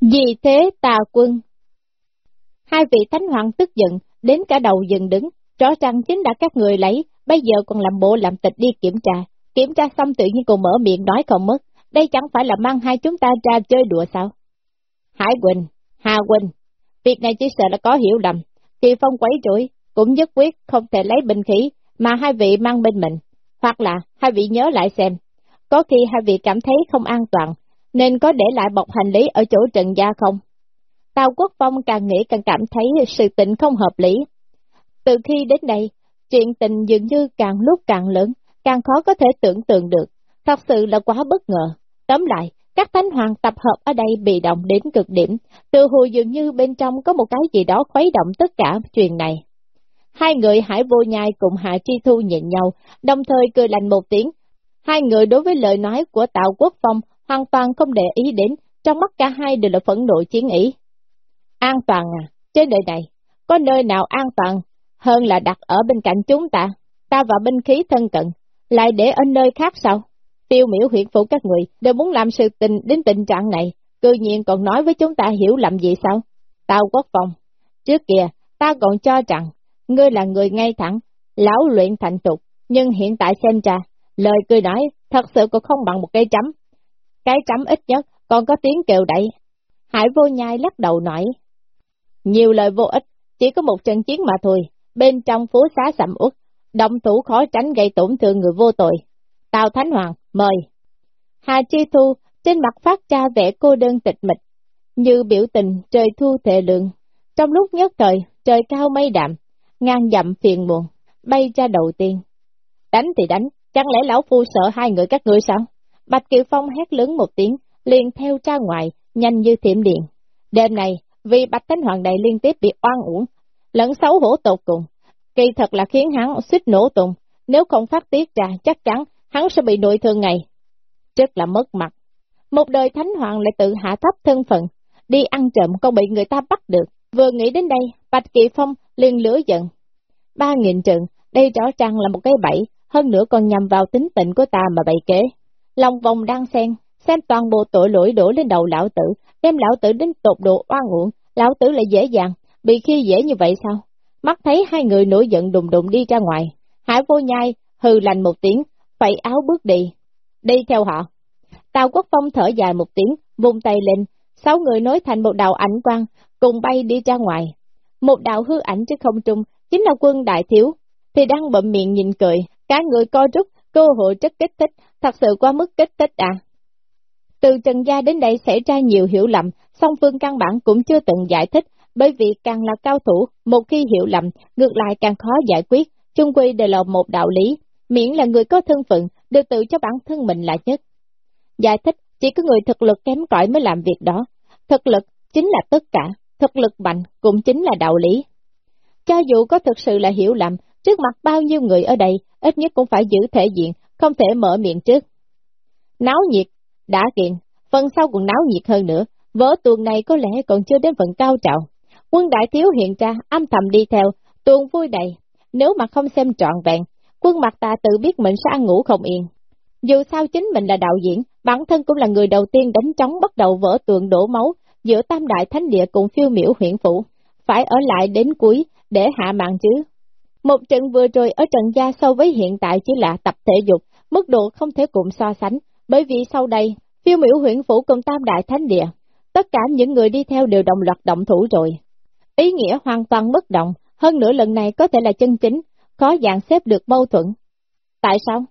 Vì thế tà quân. Hai vị thánh hoàng tức giận, đến cả đầu dừng đứng, rõ ràng chính đã các người lấy, bây giờ còn làm bộ làm tịch đi kiểm tra. Kiểm tra xong tự nhiên còn mở miệng nói không mất, đây chẳng phải là mang hai chúng ta ra chơi đùa sao? Hải Quỳnh, Hà Quỳnh, việc này chỉ sợ là có hiểu lầm, thì phong quấy rủi, cũng nhất quyết không thể lấy binh khí mà hai vị mang bên mình, hoặc là hai vị nhớ lại xem, có khi hai vị cảm thấy không an toàn, nên có để lại bọc hành lý ở chỗ trần gia không? Tào Quốc Phong càng nghĩ càng cảm thấy sự tình không hợp lý. Từ khi đến đây, chuyện tình dường như càng lúc càng lớn, càng khó có thể tưởng tượng được, thật sự là quá bất ngờ. Tóm lại, các thánh hoàng tập hợp ở đây bị động đến cực điểm, từ hồi dường như bên trong có một cái gì đó khuấy động tất cả chuyện này. Hai người hải vô nhai cùng hạ chi thu nhìn nhau, đồng thời cười lành một tiếng. Hai người đối với lời nói của tào Quốc Phong hoàn toàn không để ý đến, trong mắt cả hai đều là phẫn nộ chiến ý. An toàn à, trên đời này, có nơi nào an toàn hơn là đặt ở bên cạnh chúng ta, ta và binh khí thân cận, lại để ở nơi khác sao? Tiêu miểu huyện phủ các người đều muốn làm sự tình đến tình trạng này, cư nhiên còn nói với chúng ta hiểu lầm gì sao? Tao quốc phòng, trước kia ta còn cho rằng ngươi là người ngay thẳng, lão luyện thành tục, nhưng hiện tại xem ra, lời cười nói thật sự còn không bằng một cây chấm. Cái chấm ít nhất còn có tiếng kêu đẩy. Hải vô nhai lắc đầu nói, nhiều lời vô ích, chỉ có một trận chiến mà thôi, bên trong phố xá sầm uất, động thủ khó tránh gây tổn thương người vô tội. Tào Thánh Hoàng, mời. Hà Chi Thu trên mặt phát ra vẻ cô đơn tịch mịch, như biểu tình trời thu thệ lượng. Trong lúc nhất thời, trời cao mây đạm, ngang dặm phiền muộn, bay ra đầu tiên. Đánh thì đánh, chẳng lẽ lão phu sợ hai người các ngươi sao? Bạch Kiều Phong hét lớn một tiếng, liền theo ra ngoài, nhanh như thiểm điện. Đêm này, vì Bạch Thánh Hoàng Đại liên tiếp bị oan uổng, lẫn xấu hổ tột cùng, kỳ thật là khiến hắn suýt nổ tung, nếu không phát tiết ra chắc chắn hắn sẽ bị nội thương ngày. Rất là mất mặt. Một đời Thánh Hoàng lại tự hạ thấp thân phận, đi ăn trộm còn bị người ta bắt được. Vừa nghĩ đến đây, Bạch Kỳ Phong liền lửa giận. Ba nghìn trận, đây rõ ràng là một cái bẫy, hơn nữa còn nhằm vào tính tình của ta mà bày kế. Lòng vòng đang xen, xem toàn bộ tội lỗi đổ lên đầu lão tử, đem lão tử đến tột độ oan uổng, lão tử lại dễ dàng, bị khi dễ như vậy sao? Mắt thấy hai người nổi giận đùng đùng đi ra ngoài, hải vô nhai, hừ lành một tiếng, phải áo bước đi, đi theo họ. Tào Quốc Phong thở dài một tiếng, vùng tay lên, sáu người nối thành một đạo ảnh quang, cùng bay đi ra ngoài. Một đạo hư ảnh trên không trung, chính là quân đại thiếu, thì đang bậm miệng nhìn cười, cả người co rút, cơ hội rất kích thích, thật sự quá mức kích thích à. Từ Trần Gia đến đây xảy ra nhiều hiểu lầm, song phương căn bản cũng chưa từng giải thích, bởi vì càng là cao thủ, một khi hiểu lầm, ngược lại càng khó giải quyết, chung quy đều là một đạo lý, miễn là người có thân phận, đều tự cho bản thân mình là nhất. Giải thích, chỉ có người thực lực kém cỏi mới làm việc đó, thực lực chính là tất cả, thực lực mạnh cũng chính là đạo lý. Cho dù có thực sự là hiểu lầm, trước mặt bao nhiêu người ở đây, ít nhất cũng phải giữ thể diện, không thể mở miệng trước. Náo nhiệt, đã kiện, phần sau còn náo nhiệt hơn nữa, vỡ tuần này có lẽ còn chưa đến phần cao trào. Quân đại thiếu hiện ra, âm thầm đi theo, tuần vui đầy, nếu mà không xem trọn vẹn, quân mặt ta tự biết mình sẽ ăn ngủ không yên. Dù sao chính mình là đạo diễn, bản thân cũng là người đầu tiên đánh trống bắt đầu vỡ tượng đổ máu giữa tam đại thánh địa cùng phiêu miểu huyện phủ, phải ở lại đến cuối để hạ mạng chứ. Một trận vừa rồi ở trận gia so với hiện tại chỉ là tập thể dục, mức độ không thể cùng so sánh, bởi vì sau đây, phiêu miểu huyện phủ cùng tam đại thánh địa, tất cả những người đi theo đều đồng loạt động thủ rồi. Ý nghĩa hoàn toàn bất động, hơn nữa lần này có thể là chân chính, khó dạng xếp được mâu thuẫn. Tại sao?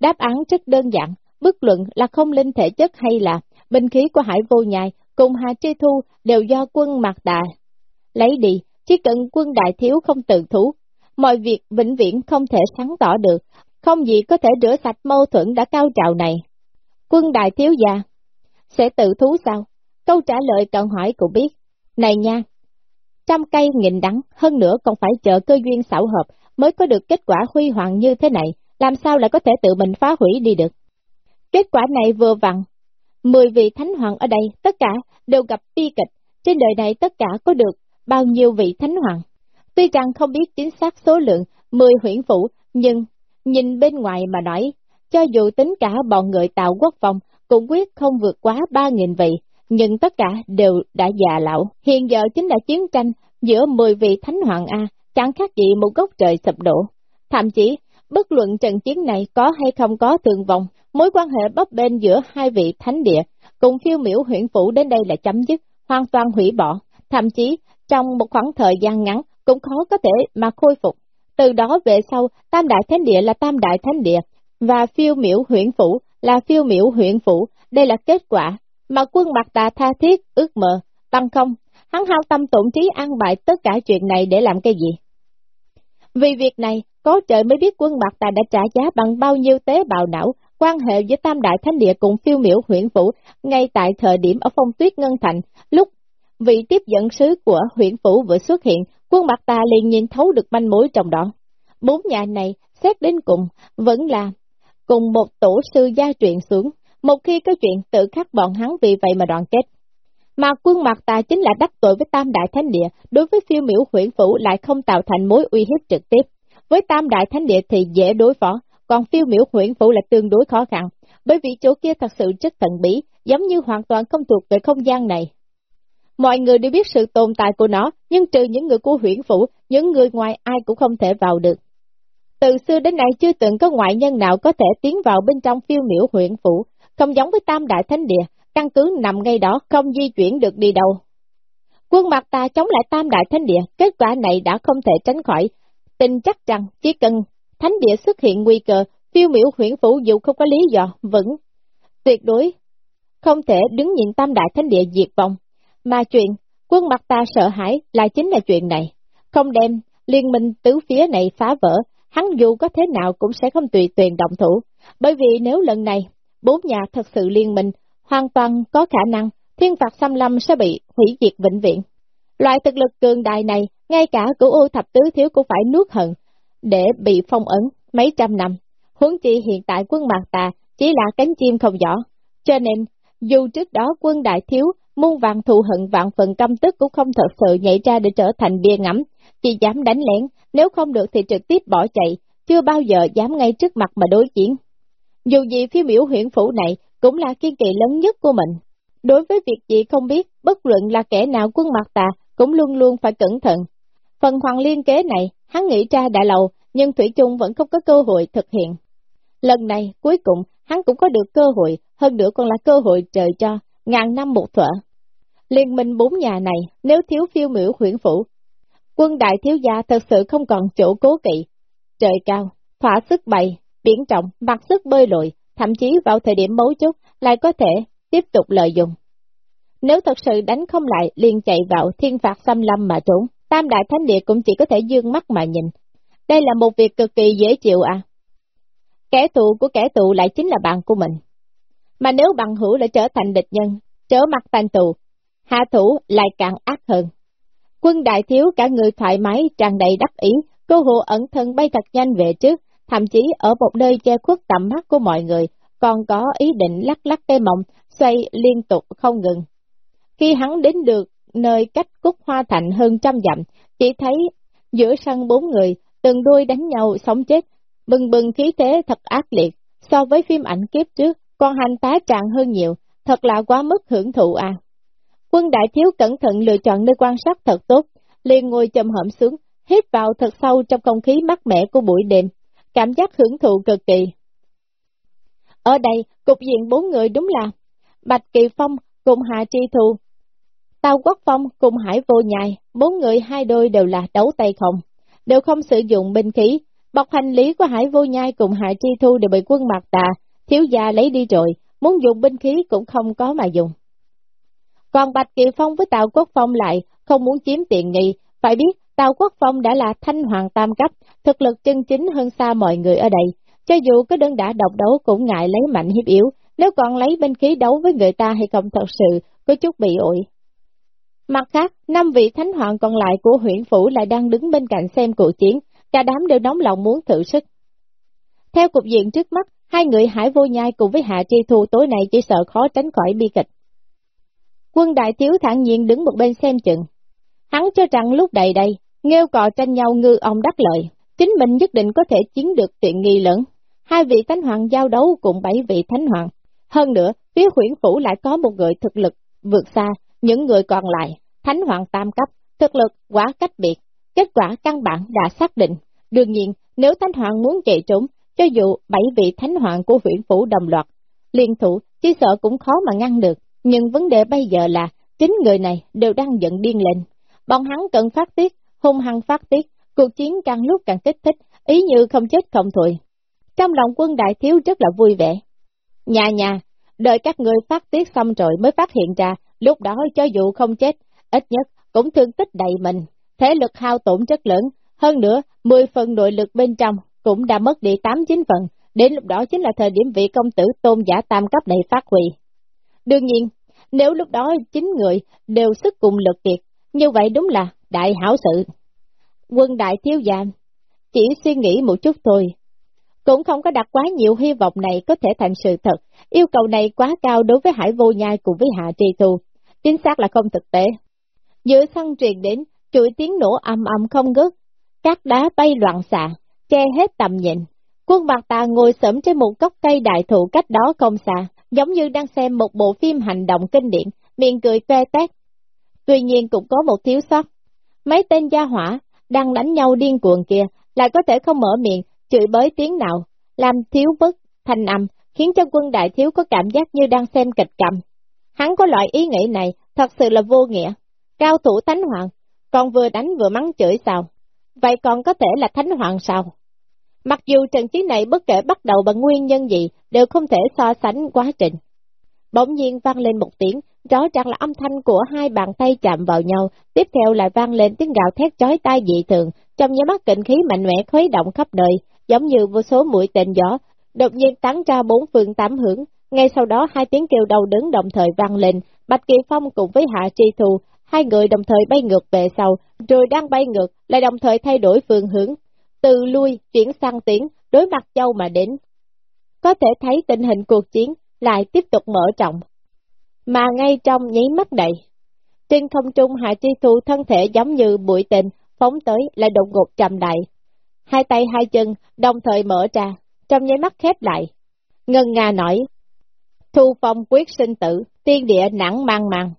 Đáp án rất đơn giản, bất luận là không linh thể chất hay là binh khí của hải vô nhai cùng Hà Tri Thu đều do quân mạc đà. Lấy đi, chỉ cần quân đại thiếu không tự thủ mọi việc vĩnh viễn không thể sáng tỏ được, không gì có thể rửa sạch mâu thuẫn đã cao trào này. Quân đại thiếu gia sẽ tự thú sao? Câu trả lời cần hỏi cũng biết. Này nha, trăm cây nghìn đắng, hơn nữa còn phải chờ cơ duyên xảo hợp mới có được kết quả huy hoàng như thế này, làm sao lại có thể tự mình phá hủy đi được. Kết quả này vừa vặn, mười vị thánh hoàng ở đây tất cả đều gặp bi kịch, trên đời này tất cả có được bao nhiêu vị thánh hoàng. Tuy rằng không biết chính xác số lượng mười huyện phủ, nhưng nhìn bên ngoài mà nói, cho dù tính cả bọn người tạo quốc phòng cũng quyết không vượt quá ba nghìn vị, nhưng tất cả đều đã già lão. Hiện giờ chính là chiến tranh giữa 10 vị thánh hoàng A, chẳng khác gì một gốc trời sập đổ. Thậm chí, bất luận trận chiến này có hay không có thương vong, mối quan hệ bấp bên giữa hai vị thánh địa, cùng phiêu miểu huyện phủ đến đây là chấm dứt, hoàn toàn hủy bỏ. Thậm chí, trong một khoảng thời gian ngắn, cũng khó có thể mà khôi phục. Từ đó về sau, Tam Đại Thánh Địa là Tam Đại Thánh Địa, và phiêu miểu huyện phủ là phiêu miểu huyện phủ, đây là kết quả mà quân mặt tà tha thiết, ước mơ, tăng không, hắn hao tâm tổn trí an bại tất cả chuyện này để làm cái gì. Vì việc này, có trời mới biết quân mặt tà đã trả giá bằng bao nhiêu tế bào não, quan hệ với Tam Đại Thánh Địa cùng phiêu miểu huyện phủ, ngay tại thời điểm ở phong tuyết Ngân Thành, lúc vị tiếp dẫn sứ của huyện phủ vừa xuất hiện, quân mặt ta liền nhìn thấu được manh mối trong đó. Bốn nhà này, xét đến cùng, vẫn là cùng một tổ sư gia truyền xuống, một khi có chuyện tự khắc bọn hắn vì vậy mà đoàn kết. Mà quân mặt ta chính là đắc tội với Tam Đại Thánh Địa, đối với phiêu miểu huyện phủ lại không tạo thành mối uy hiếp trực tiếp. Với Tam Đại Thánh Địa thì dễ đối phó, còn phiêu miểu huyện phủ là tương đối khó khăn, bởi vì chỗ kia thật sự rất thần bí, giống như hoàn toàn không thuộc về không gian này. Mọi người đều biết sự tồn tại của nó, nhưng trừ những người của huyện phủ, những người ngoài ai cũng không thể vào được. Từ xưa đến nay chưa từng có ngoại nhân nào có thể tiến vào bên trong phiêu miểu huyện phủ, không giống với tam đại thánh địa, căn cứ nằm ngay đó không di chuyển được đi đâu. Quân mặt ta chống lại tam đại thánh địa, kết quả này đã không thể tránh khỏi. Tin chắc rằng chỉ cần thánh địa xuất hiện nguy cơ, phiêu miểu huyện phủ dù không có lý do, vẫn tuyệt đối không thể đứng nhìn tam đại thánh địa diệt vong. Mà chuyện quân mặt ta sợ hãi là chính là chuyện này, không đem liên minh tứ phía này phá vỡ, hắn dù có thế nào cũng sẽ không tùy tuyền động thủ, bởi vì nếu lần này bốn nhà thật sự liên minh, hoàn toàn có khả năng thiên phạt xâm lâm sẽ bị hủy diệt vĩnh viễn. Loại thực lực cường đại này, ngay cả cửu ô thập tứ thiếu cũng phải nuốt hận, để bị phong ấn mấy trăm năm. Huống chi hiện tại quân mạc tà chỉ là cánh chim không rõ, cho nên dù trước đó quân đại thiếu muôn vàng thù hận vạn phần căm tức cũng không thật sự nhảy ra để trở thành bia ngắm, chỉ dám đánh lén, nếu không được thì trực tiếp bỏ chạy, chưa bao giờ dám ngay trước mặt mà đối chiến. Dù gì phía biểu huyện phủ này cũng là kiên kỳ lớn nhất của mình. Đối với việc gì không biết, bất luận là kẻ nào quân mặt tà, cũng luôn luôn phải cẩn thận. Phần hoàng liên kế này, hắn nghĩ ra đã lâu, nhưng Thủy chung vẫn không có cơ hội thực hiện. Lần này, cuối cùng, hắn cũng có được cơ hội, hơn nữa còn là cơ hội trời cho, ngàn năm một thuở. Liên minh bốn nhà này, nếu thiếu phiêu miểu huyện phủ, quân đại thiếu gia thật sự không còn chỗ cố kỵ. Trời cao, thỏa sức bày, biển trọng, mặc sức bơi lội, thậm chí vào thời điểm mấu chốt lại có thể tiếp tục lợi dụng. Nếu thật sự đánh không lại, liền chạy vào thiên phạt xâm lâm mà trốn, tam đại thánh địa cũng chỉ có thể dương mắt mà nhìn. Đây là một việc cực kỳ dễ chịu à. Kẻ thù của kẻ thù lại chính là bạn của mình. Mà nếu bằng hữu lại trở thành địch nhân, trở mặt thành tù, hạ thủ lại càng ác hơn. Quân đại thiếu cả người thoải mái, tràn đầy đắc ý, cơ hồ ẩn thân bay thật nhanh về trước, thậm chí ở một nơi che khuất tầm mắt của mọi người, còn có ý định lắc lắc cây mộng, xoay liên tục không ngừng. Khi hắn đến được nơi cách cúc hoa thành hơn trăm dặm, chỉ thấy giữa sân bốn người, từng đôi đánh nhau sống chết, bừng bừng khí thế thật ác liệt, so với phim ảnh kiếp trước, còn hành tá tràn hơn nhiều, thật là quá mức hưởng thụ à. Quân đại thiếu cẩn thận lựa chọn nơi quan sát thật tốt, liền ngồi chầm hậm xuống, hít vào thật sâu trong không khí mát mẻ của buổi đêm, cảm giác hưởng thụ cực kỳ. Ở đây, cục diện bốn người đúng là Bạch Kỳ Phong cùng Hạ Tri Thu, Tào Quốc Phong cùng Hải Vô Nhai, bốn người hai đôi đều là đấu tay không, đều không sử dụng binh khí. Bọc hành lý của Hải Vô Nhai cùng Hạ Tri Thu đều bị quân mặt tà, thiếu gia lấy đi rồi, muốn dùng binh khí cũng không có mà dùng. Còn Bạch Kỳ Phong với Tào Quốc Phong lại không muốn chiếm tiện nghi, phải biết Tào Quốc Phong đã là thanh hoàng tam cấp, thực lực chân chính hơn xa mọi người ở đây. Cho dù có đơn đã độc đấu cũng ngại lấy mạnh hiếp yếu, nếu còn lấy binh khí đấu với người ta hay không thật sự có chút bị ổi. Mặt khác, năm vị thánh hoàng còn lại của huyện phủ lại đang đứng bên cạnh xem cuộc chiến, cả đám đều nóng lòng muốn thử sức. Theo cục diện trước mắt, hai người hải vô nhai cùng với hạ tri thu tối nay chỉ sợ khó tránh khỏi bi kịch. Quân đại thiếu thản nhiên đứng một bên xem chừng. Hắn cho rằng lúc đầy đây, nghêu cò tranh nhau ngư ông đắc lợi, chính mình nhất định có thể chiến được tiện nghi lớn. Hai vị thánh hoàng giao đấu cùng bảy vị thánh hoàng. Hơn nữa, phía huyển phủ lại có một người thực lực vượt xa những người còn lại, thánh hoàng tam cấp, thực lực quá cách biệt, kết quả căn bản đã xác định. Đương nhiên, nếu thánh hoàng muốn chạy trốn, cho dù bảy vị thánh hoàng của huyện phủ đồng loạt, liên thủ chỉ sợ cũng khó mà ngăn được, nhưng vấn đề bây giờ là chính người này đều đang giận điên lên. Bọn hắn cần phát tiết, hung hăng phát tiết, cuộc chiến càng lúc càng kích thích, ý như không chết không thôi. Trong lòng quân đại thiếu rất là vui vẻ. Nhà nhà, đợi các người phát tiết xong rồi mới phát hiện ra, lúc đó cho dù không chết, ít nhất cũng thương tích đầy mình, thể lực hao tổn rất lớn, hơn nữa, 10 phần nội lực bên trong cũng đã mất đi 8-9 phần, đến lúc đó chính là thời điểm vị công tử tôn giả tam cấp này phát huy. Đương nhiên, nếu lúc đó chín người đều sức cùng lực kiệt, như vậy đúng là đại hảo sự. Quân đại thiếu giam, chỉ suy nghĩ một chút thôi. Cũng không có đặt quá nhiều hy vọng này có thể thành sự thật, yêu cầu này quá cao đối với hải vô nhai cùng với hạ trì thù, chính xác là không thực tế. Giữa sân truyền đến, chuỗi tiếng nổ âm âm không ngớt, các đá bay loạn xạ, che hết tầm nhìn. Quân bạc tà ngồi sẫm trên một gốc cây đại thụ cách đó không xa, giống như đang xem một bộ phim hành động kinh điển, miệng cười toe tét. Tuy nhiên cũng có một thiếu sót. Mấy tên gia hỏa đang đánh nhau điên cuồng kia lại có thể không mở miệng, chửi bới tiếng nào, làm thiếu bất, thanh âm, khiến cho quân đại thiếu có cảm giác như đang xem kịch cầm. Hắn có loại ý nghĩ này, thật sự là vô nghĩa. Cao thủ thánh hoàng, còn vừa đánh vừa mắng chửi sao? Vậy còn có thể là thánh hoàng sao? Mặc dù trận chiến này bất kể bắt đầu bằng nguyên nhân gì, đều không thể so sánh quá trình. Bỗng nhiên vang lên một tiếng, rõ ràng là âm thanh của hai bàn tay chạm vào nhau, tiếp theo lại vang lên tiếng gào thét chói tai dị thường, trong nháy mắt kình khí mạnh mẽ khuấy động khắp đời, giống như vô số mũi tên gió, đột nhiên tán ra bốn phương tám hướng. Ngay sau đó hai tiếng kêu đau đớn đồng thời vang lên, Bạch Kỳ Phong cùng với Hạ Tri Thù, hai người đồng thời bay ngược về sau, rồi đang bay ngược, lại đồng thời thay đổi phương hướng, từ lui chuyển sang tiến, đối mặt châu mà đến. Có thể thấy tình hình cuộc chiến lại tiếp tục mở rộng. Mà ngay trong nháy mắt đầy, trên không trung Hạ Tri Thu thân thể giống như bụi tình, phóng tới lại đột ngột trầm đại. Hai tay hai chân đồng thời mở ra, trong nháy mắt khép lại. Ngân Nga nói, Thu phong quyết sinh tử, tiên địa nặng mang mang.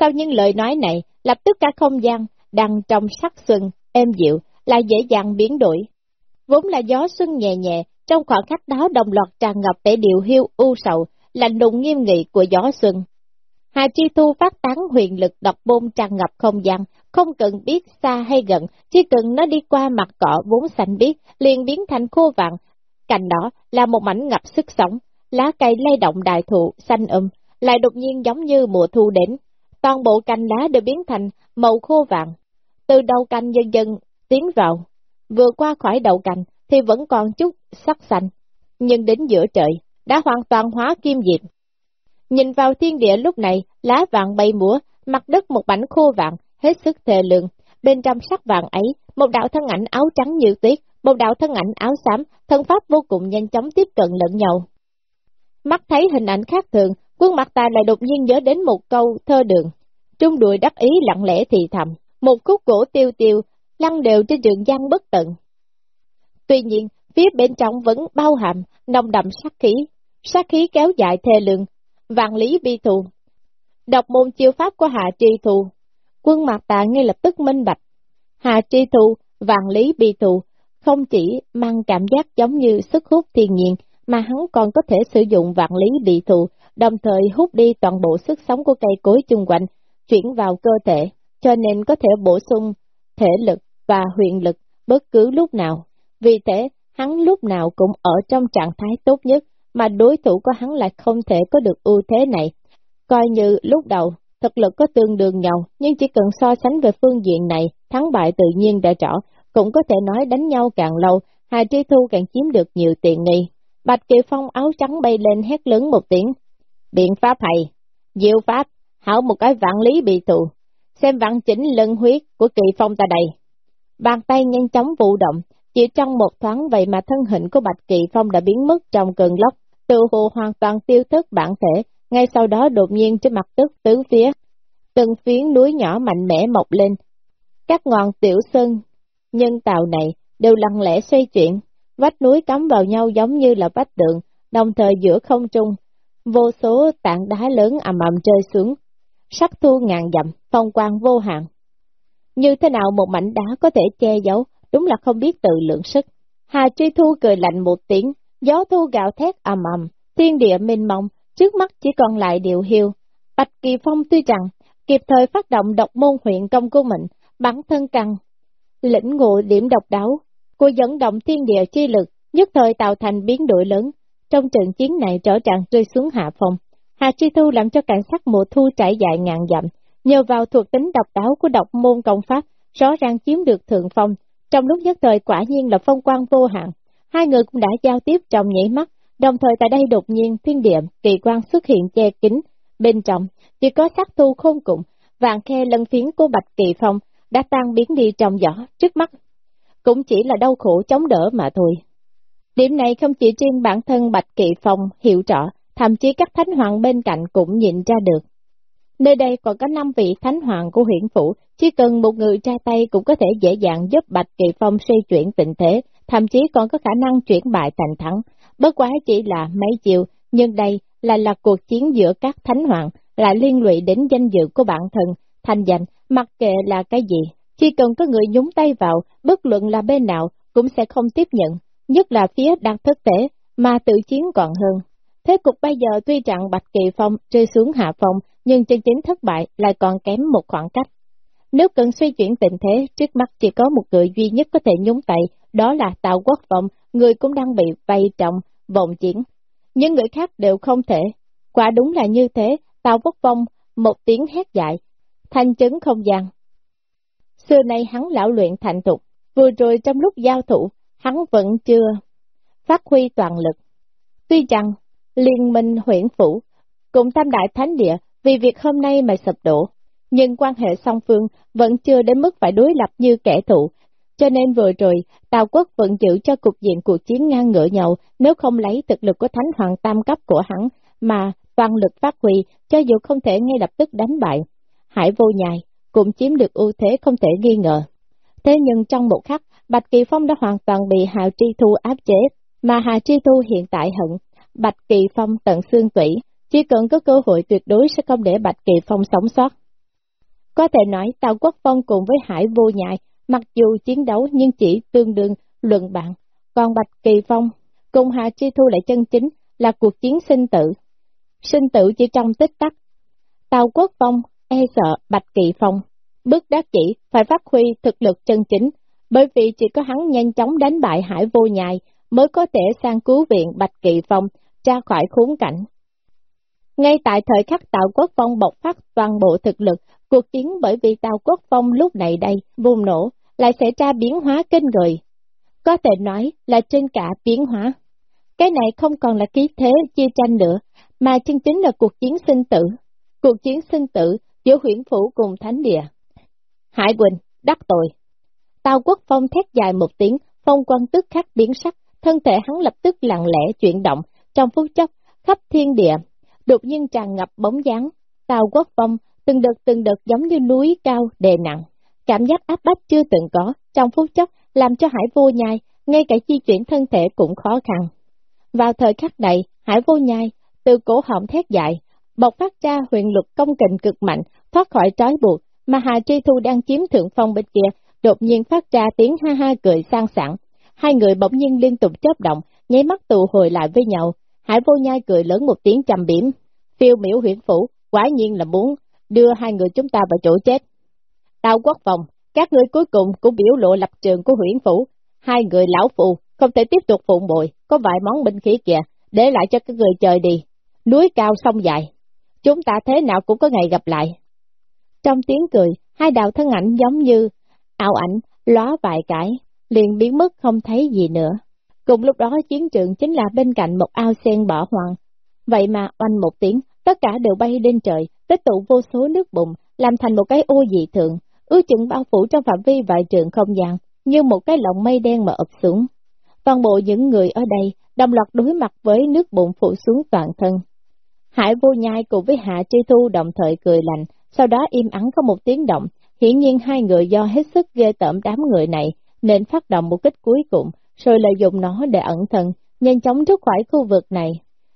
Sau những lời nói này, lập tức cả không gian, đang trong sắc xuân, êm dịu, lại dễ dàng biến đổi. Vốn là gió xuân nhẹ nhẹ, trong khoảng khắc đó đồng loạt tràn ngập vẻ điệu hiu u sầu, lạnh lùng nghiêm nghị của gió xuân. Hà Chi Thu phát tán huyền lực độc bôn tràn ngập không gian, không cần biết xa hay gần, chỉ cần nó đi qua mặt cỏ vốn xanh biếc, liền biến thành khô vàng. Cạnh đó là một mảnh ngập sức sống, lá cây lay động đại thụ, xanh âm, lại đột nhiên giống như mùa thu đến. Toàn bộ cành lá đều biến thành màu khô vàng. Từ đầu cành dần dần tiến vào, vừa qua khỏi đầu cành thì vẫn còn chút sắc xanh, nhưng đến giữa trời, đã hoàn toàn hóa kim diệp. Nhìn vào thiên địa lúc này, lá vàng bay múa, mặt đất một mảnh khô vàng, hết sức thề lượng. Bên trong sắc vàng ấy, một đạo thân ảnh áo trắng như tuyết, một đạo thân ảnh áo xám, thân pháp vô cùng nhanh chóng tiếp cận lẫn nhau. Mắt thấy hình ảnh khác thường, quân mặt ta lại đột nhiên nhớ đến một câu thơ đường. Trung đùi đắc ý lặng lẽ thì thầm, một khúc gỗ tiêu tiêu, lăn đều trên trường gian bất tận. Tuy nhiên, phía bên trong vẫn bao hàm, nồng đậm sát khí, sát khí kéo dài thê lượng, vạn lý bi thù. Đọc môn chiêu pháp của Hạ Tri Thù, quân mặt tạ ngay lập tức minh bạch. Hạ Tri Thù, vạn lý bi thù, không chỉ mang cảm giác giống như sức hút thiên nhiên, mà hắn còn có thể sử dụng vạn lý bị thù, đồng thời hút đi toàn bộ sức sống của cây cối chung quanh, chuyển vào cơ thể, cho nên có thể bổ sung thể lực và huyền lực bất cứ lúc nào. Vì thế, hắn lúc nào cũng ở trong trạng thái tốt nhất, mà đối thủ của hắn lại không thể có được ưu thế này. Coi như lúc đầu, thực lực có tương đương nhau, nhưng chỉ cần so sánh về phương diện này, thắng bại tự nhiên đã rõ, cũng có thể nói đánh nhau càng lâu, Hà Tri Thu càng chiếm được nhiều tiền nghi. Bạch Kỳ Phong áo trắng bay lên hét lớn một tiếng. Biện pháp hay, diệu pháp, hảo một cái vạn lý bị tù, xem vạn chỉnh lân huyết của Kỳ Phong ta đây. Bàn tay nhanh chóng vụ động, chỉ trong một thoáng vậy mà thân hình của Bạch Kỳ Phong đã biến mất trong cơn lốc, từ hồ hoàn toàn tiêu thức bản thể, ngay sau đó đột nhiên trên mặt đất tứ phía. Từng phiến núi nhỏ mạnh mẽ mọc lên. Các ngọn tiểu sơn, nhân tàu này đều lặng lẽ xoay chuyển, vách núi cắm vào nhau giống như là vách tượng, đồng thời giữa không trung, vô số tảng đá lớn ầm ầm rơi xuống. sắc thu ngàn dặm, phong quang vô hạn. Như thế nào một mảnh đá có thể che giấu, đúng là không biết tự lượng sức. Hà Truy Thu cười lạnh một tiếng, gió thu gạo thét ầm ầm, thiên địa mênh mông, trước mắt chỉ còn lại điều hiu. Bạch Kỳ Phong tuy rằng, kịp thời phát động độc môn huyện công của mình, bản thân căng, lĩnh ngộ điểm độc đáo, cô dẫn động thiên địa chi lực, nhất thời tạo thành biến đổi lớn. Trong trận chiến này trở trạng rơi xuống hạ phòng, Hà Chi Thu làm cho cảnh sát mùa thu trải dài ngàn dặm, nhờ vào thuộc tính độc đáo của độc môn công pháp, rõ ràng chiếm được thượng phong. Trong lúc nhất thời quả nhiên là phong quang vô hạn, hai người cũng đã giao tiếp trong nhảy mắt, đồng thời tại đây đột nhiên thiên địa kỳ quan xuất hiện che kín, bên trong chỉ có sắc thu khôn cùng, vàng khe lân phiến của Bạch Kỳ Phong đã tan biến đi trong giỏ trước mắt, cũng chỉ là đau khổ chống đỡ mà thôi. Điểm này không chỉ riêng bản thân Bạch Kỳ Phong hiểu rõ, thậm chí các thánh hoàng bên cạnh cũng nhìn ra được. Nơi đây còn có năm vị thánh hoàng của huyện phủ, chỉ cần một người tra tay cũng có thể dễ dàng giúp Bạch Kỳ Phong xoay chuyển tình thế, thậm chí còn có khả năng chuyển bại thành thắng. Bất quá chỉ là mấy chiều, nhưng đây là là cuộc chiến giữa các thánh hoàng, lại liên lụy đến danh dự của bản thân, thành danh, mặc kệ là cái gì. Chỉ cần có người nhúng tay vào, bất luận là bên nào, cũng sẽ không tiếp nhận, nhất là phía đang thất tế, mà tự chiến còn hơn. Thế cục bây giờ tuy rằng Bạch Kỳ Phong rơi xuống hạ phong, nhưng chân chính thất bại lại còn kém một khoảng cách. Nếu cần suy chuyển tình thế, trước mắt chỉ có một người duy nhất có thể nhúng tay, đó là Tào Quốc Phong, người cũng đang bị vây trọng vòng chiến. Những người khác đều không thể. Quả đúng là như thế, Tào Quốc Phong một tiếng hét dại, thanh chấn không gian. Xưa nay hắn lão luyện thành thục, vừa rồi trong lúc giao thủ, hắn vẫn chưa phát huy toàn lực. Tuy rằng liên minh huyện phủ, cùng tam đại thánh địa vì việc hôm nay mà sập đổ, nhưng quan hệ song phương vẫn chưa đến mức phải đối lập như kẻ thù, cho nên vừa rồi Tào Quốc vẫn giữ cho cục diện cuộc chiến ngang ngựa nhau nếu không lấy thực lực của thánh hoàng tam cấp của hắn mà toàn lực phát huy cho dù không thể ngay lập tức đánh bại. Hải vô nhài cũng chiếm được ưu thế không thể nghi ngờ. Thế nhưng trong một khắc, Bạch Kỳ Phong đã hoàn toàn bị Hà Tri Thu áp chế, mà Hà Tri Thu hiện tại hận Bạch Kỳ Phong tận xương tủy, chỉ cần có cơ hội tuyệt đối sẽ không để Bạch Kỳ Phong sống sót. Có thể nói Tào Quốc Phong cùng với Hải vô nhại, mặc dù chiến đấu nhưng chỉ tương đương luận bạn, còn Bạch Kỳ Phong cùng Hà Tri Thu lại chân chính là cuộc chiến sinh tử. Sinh tử chỉ trong tích tắc. Tào Quốc Phong e sợ Bạch Kỳ Phong, bước đắc chỉ phải phát huy thực lực chân chính, bởi vì chỉ có hắn nhanh chóng đánh bại Hải vô nhai mới có thể sang cứu viện Bạch Kỳ Phong ra khỏi khốn cảnh. Ngay tại thời khắc Tào Quốc Phong bộc phát toàn bộ thực lực, cuộc chiến bởi vì Tào Quốc Phong lúc này đây bùng nổ, lại sẽ ra biến hóa kinh người. Có thể nói là trên cả biến hóa. Cái này không còn là ký thế chia tranh nữa, mà chân chính là cuộc chiến sinh tử. Cuộc chiến sinh tử giữa huyện phủ cùng thánh địa. Hải Quỳnh, đắc tội. Tào Quốc Phong thét dài một tiếng, phong quan tức khắc biến sắc, thân thể hắn lập tức lặng lẽ chuyển động, trong phút chốc, khắp thiên địa, đột nhiên tràn ngập bóng dáng, Tào quốc phong, từng đợt từng đợt giống như núi cao đề nặng, cảm giác áp bách chưa từng có, trong phút chốc làm cho hải vô nhai, ngay cả di chuyển thân thể cũng khó khăn. Vào thời khắc này, hải vô nhai, từ cổ họng thét dại, bộc phát ra huyền lực công kình cực mạnh, thoát khỏi trói buộc, mà Hà Tri Thu đang chiếm thượng phong bên kia, đột nhiên phát ra tiếng ha ha cười sang sảng. Hai người bỗng nhiên liên tục chớp động, nháy mắt tụ hồi lại với nhau, Hải vô nhai cười lớn một tiếng trầm biểm, phiêu miểu huyện phủ, quả nhiên là muốn đưa hai người chúng ta vào chỗ chết. Tao quốc phòng, các ngươi cuối cùng cũng biểu lộ lập trường của huyện phủ, hai người lão phụ không thể tiếp tục phụng bội, có vài món binh khí kìa, để lại cho các người chơi đi. Núi cao sông dài, chúng ta thế nào cũng có ngày gặp lại. Trong tiếng cười, hai đạo thân ảnh giống như ảo ảnh, ló vài cái, liền biến mất không thấy gì nữa. Cùng lúc đó chiến trường chính là bên cạnh một ao sen bỏ hoang. Vậy mà oanh một tiếng, tất cả đều bay lên trời, tích tụ vô số nước bụng, làm thành một cái ô dị thượng, ước chừng bao phủ trong phạm vi vài trường không gian, như một cái lọng mây đen mà ập xuống. Toàn bộ những người ở đây đồng loạt đối mặt với nước bụng phủ xuống toàn thân. Hải vô nhai cùng với Hạ Tri Thu đồng thời cười lạnh, sau đó im ắng có một tiếng động, hiển nhiên hai người do hết sức ghê tởm đám người này, nên phát động một kích cuối cùng, rồi lợi dụng nó để ẩn thân, nhanh chóng rút khỏi khu vực này.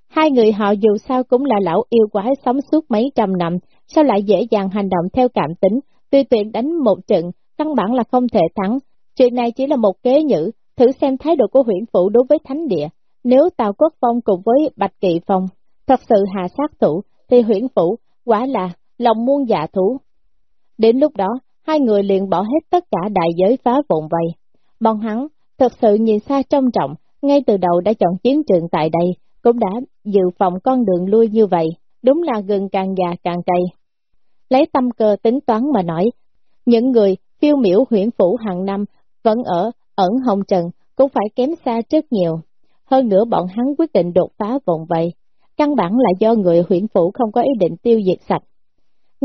Hai người họ dù sao cũng là lão yêu quái sống suốt mấy trăm năm, sao lại dễ dàng hành động theo cảm tính, tùy tiện đánh một trận, căn bản là không thể thắng. Chuyện này chỉ là một kế nhữ, thử xem thái độ của huyện phủ đối với thánh địa. Nếu Tào Quốc Phong cùng với Bạch Kỵ Phong thật sự hạ sát thủ, thì huyện phủ quả là lòng muôn dạ thủ Đến lúc đó, hai người liền bỏ hết tất cả đại giới phá vụn vây. Bọn hắn thật sự nhìn xa trông trọng, ngay từ đầu đã chọn chiến trường tại đây, cũng đã dự phòng con đường lui như vậy, đúng là gần càng già càng cay. Lấy tâm cơ tính toán mà nói, những người phiêu miểu huyện phủ hàng năm vẫn ở ẩn hồng trần cũng phải kém xa rất nhiều. Hơn nữa bọn hắn quyết định đột phá vòng vậy, căn bản là do người huyện phủ không có ý định tiêu diệt sạch.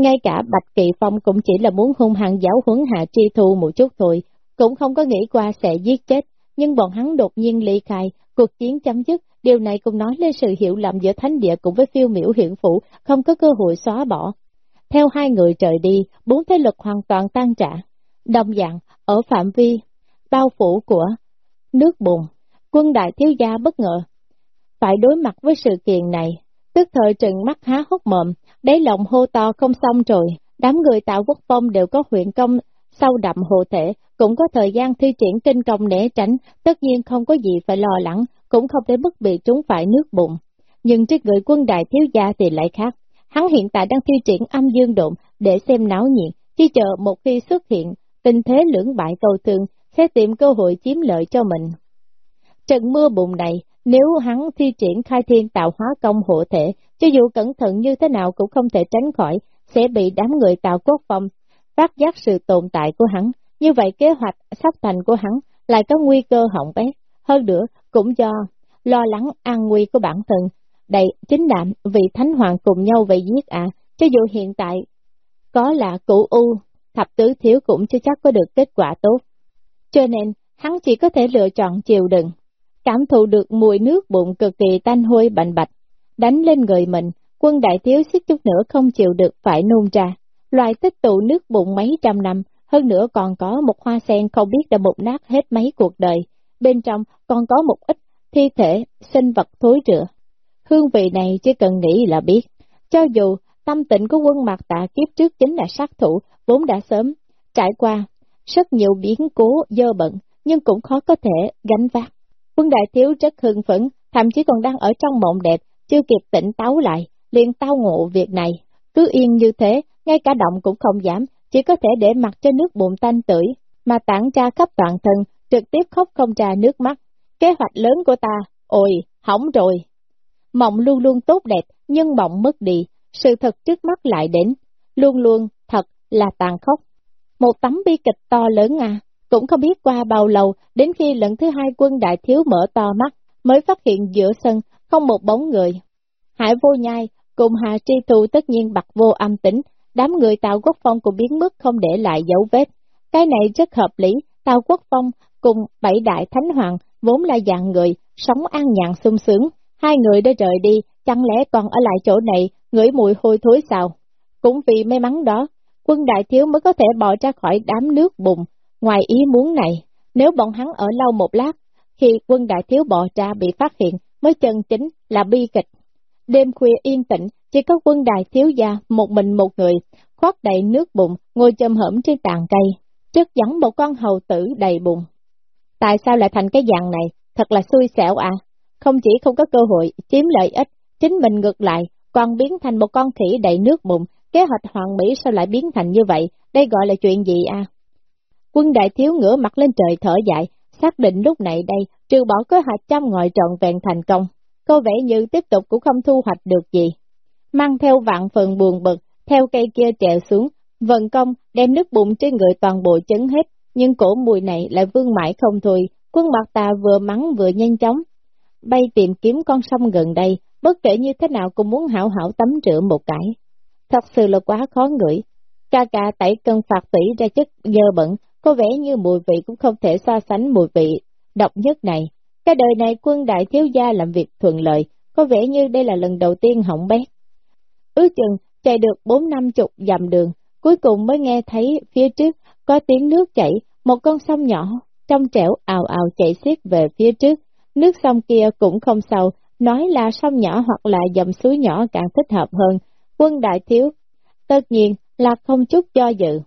Ngay cả Bạch Kỳ Phong cũng chỉ là muốn hung hăng giáo huấn hạ tri thu một chút thôi, cũng không có nghĩ qua sẽ giết chết, nhưng bọn hắn đột nhiên ly khai, cuộc chiến chấm dứt, điều này cũng nói lên sự hiểu lầm giữa thánh địa cùng với phiêu miểu hiện phủ, không có cơ hội xóa bỏ. Theo hai người trời đi, bốn thế lực hoàn toàn tan trả. Đồng dạng, ở phạm vi, bao phủ của nước bùn, quân đại thiếu gia bất ngờ. Phải đối mặt với sự kiện này, tức thời trừng mắt há hốc mồm, đáy lòng hô to không xong rồi, đám người tạo quốc phong đều có huyện công sâu đậm hộ thể, cũng có thời gian thi triển kinh công né tránh, tất nhiên không có gì phải lo lắng, cũng không thể bất bị trúng phải nước bụng. Nhưng trước người quân đại thiếu gia thì lại khác, hắn hiện tại đang thi triển âm dương độn để xem náo nhiệt, chỉ chờ một khi xuất hiện, tình thế lưỡng bại cầu thương, sẽ tìm cơ hội chiếm lợi cho mình. Trận mưa bụng này, nếu hắn thi triển khai thiên tạo hóa công hộ thể, cho dù cẩn thận như thế nào cũng không thể tránh khỏi, sẽ bị đám người tạo quốc phong, phát giác sự tồn tại của hắn, như vậy kế hoạch sắp thành của hắn lại có nguy cơ hỏng bét, hơn nữa cũng do lo lắng an nguy của bản thân. Đây chính đạm vì Thánh Hoàng cùng nhau về giết à, cho dù hiện tại có là cụ U, thập tứ thiếu cũng chưa chắc có được kết quả tốt. Cho nên, hắn chỉ có thể lựa chọn chiều đựng, cảm thụ được mùi nước bụng cực kỳ tanh hôi bạnh bạch, đánh lên người mình, quân đại thiếu suýt chút nữa không chịu được phải nôn ra. Loại tích tụ nước bụng mấy trăm năm, hơn nữa còn có một hoa sen không biết đã mục nát hết mấy cuộc đời, bên trong còn có một ít thi thể, sinh vật thối rữa. Hương vị này chỉ cần nghĩ là biết, cho dù tâm tịnh của quân mạc tạ kiếp trước chính là sát thủ, vốn đã sớm trải qua rất nhiều biến cố dơ bận, nhưng cũng khó có thể gánh vác. Quân đại thiếu rất hưng phấn, thậm chí còn đang ở trong mộng đẹp, chưa kịp tỉnh táo lại, liền tao ngộ việc này. Cứ yên như thế, ngay cả động cũng không dám, chỉ có thể để mặc cho nước bụng tanh tưởi, mà tản ra khắp toàn thân, trực tiếp khóc không ra nước mắt. Kế hoạch lớn của ta, ôi, hỏng rồi. Mộng luôn luôn tốt đẹp, nhưng mộng mất đi, sự thật trước mắt lại đến, luôn luôn thật là tàn khốc. Một tấm bi kịch to lớn à, cũng không biết qua bao lâu, đến khi lần thứ hai quân đại thiếu mở to mắt, mới phát hiện giữa sân không một bóng người. Hải vô nhai cùng Hà Tri Thu tất nhiên bật vô âm tính, đám người Tào Quốc Phong cũng biến mất không để lại dấu vết. Cái này rất hợp lý, Tào Quốc Phong cùng bảy đại thánh hoàng vốn là dạng người, sống an nhàn sung sướng. Hai người đã rời đi, chẳng lẽ còn ở lại chỗ này, ngửi mùi hôi thối sao? Cũng vì may mắn đó, quân đại thiếu mới có thể bỏ ra khỏi đám nước bùng. Ngoài ý muốn này, nếu bọn hắn ở lâu một lát, khi quân đại thiếu bỏ ra bị phát hiện, mới chân chính là bi kịch. Đêm khuya yên tĩnh, chỉ có quân đại thiếu gia một mình một người, khoác đầy nước bụng, ngồi châm hởm trên tàn cây, trước dẫn một con hầu tử đầy bụng. Tại sao lại thành cái dạng này? Thật là xui xẻo à! Không chỉ không có cơ hội chiếm lợi ích, chính mình ngược lại, còn biến thành một con khỉ đầy nước bụng, kế hoạch hoàng mỹ sao lại biến thành như vậy, đây gọi là chuyện gì à? Quân đại thiếu ngửa mặt lên trời thở dại, xác định lúc này đây, trừ bỏ kế hoạch trăm ngồi trọn vẹn thành công, có vẻ như tiếp tục cũng không thu hoạch được gì. Mang theo vạn phần buồn bực, theo cây kia trèo xuống, vận công đem nước bụng trên người toàn bộ chấn hết, nhưng cổ mùi này lại vương mãi không thôi, quân mặt tà vừa mắng vừa nhanh chóng, bay tìm kiếm con sông gần đây, bất kể như thế nào cũng muốn hảo hảo tắm rửa một cái. Thật sự là quá khó ngửi, ca ca tẩy cân phạt tỷ ra chất dơ bẩn, có vẻ như mùi vị cũng không thể so sánh mùi vị độc nhất này. Cái đời này quân đại thiếu gia làm việc thuận lợi, có vẻ như đây là lần đầu tiên hỏng bét. Ước chừng chạy được bốn năm chục dặm đường, cuối cùng mới nghe thấy phía trước có tiếng nước chảy, một con sông nhỏ, trong trẻo ào ào chạy xiết về phía trước. Nước sông kia cũng không sâu, nói là sông nhỏ hoặc là dòng suối nhỏ càng thích hợp hơn. Quân đại thiếu, tất nhiên là không chút do dự.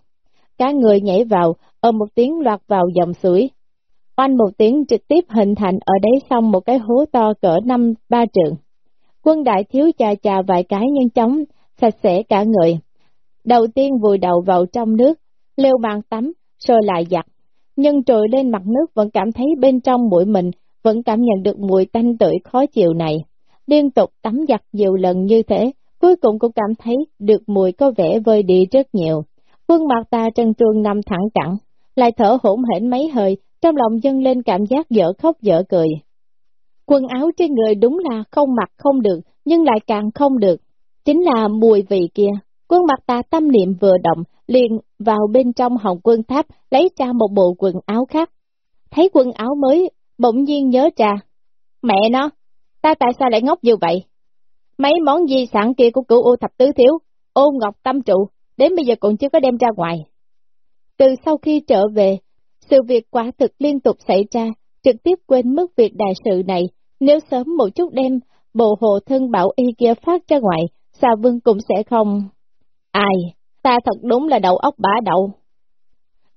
Cả người nhảy vào, ở một tiếng loạt vào dòng suối. Oanh một tiếng trực tiếp hình thành ở đấy xong một cái hố to cỡ năm ba trượng. Quân đại thiếu chà chà vài cái nhanh chóng, sạch sẽ cả người. Đầu tiên vùi đầu vào trong nước, leo bàn tắm, rồi lại giặt. Nhưng trồi lên mặt nước vẫn cảm thấy bên trong mũi mình, vẫn cảm nhận được mùi tanh tưởi khó chịu này. Liên tục tắm giặt nhiều lần như thế, cuối cùng cũng cảm thấy được mùi có vẻ vơi đi rất nhiều. Quân mặt ta trần truồng nằm thẳng cẳng, lại thở hổn hển mấy hơi, trong lòng dâng lên cảm giác dở khóc dở cười. Quần áo trên người đúng là không mặc không được, nhưng lại càng không được. Chính là mùi vị kia. Quân mặt ta tâm niệm vừa động, liền vào bên trong hồng quân tháp, lấy ra một bộ quần áo khác. Thấy quần áo mới, bỗng nhiên nhớ ra. Mẹ nó, ta tại sao lại ngốc như vậy? Mấy món di sản kia của cửu ô thập tứ thiếu, ô ngọc tâm trụ, đến bây giờ còn chưa có đem ra ngoài. Từ sau khi trở về, sự việc quả thực liên tục xảy ra, trực tiếp quên mất việc đại sự này, nếu sớm một chút đem bộ hộ thân bảo y kia phát ra ngoài, Sa Vương cũng sẽ không... Ai, ta thật đúng là đầu óc bả đậu.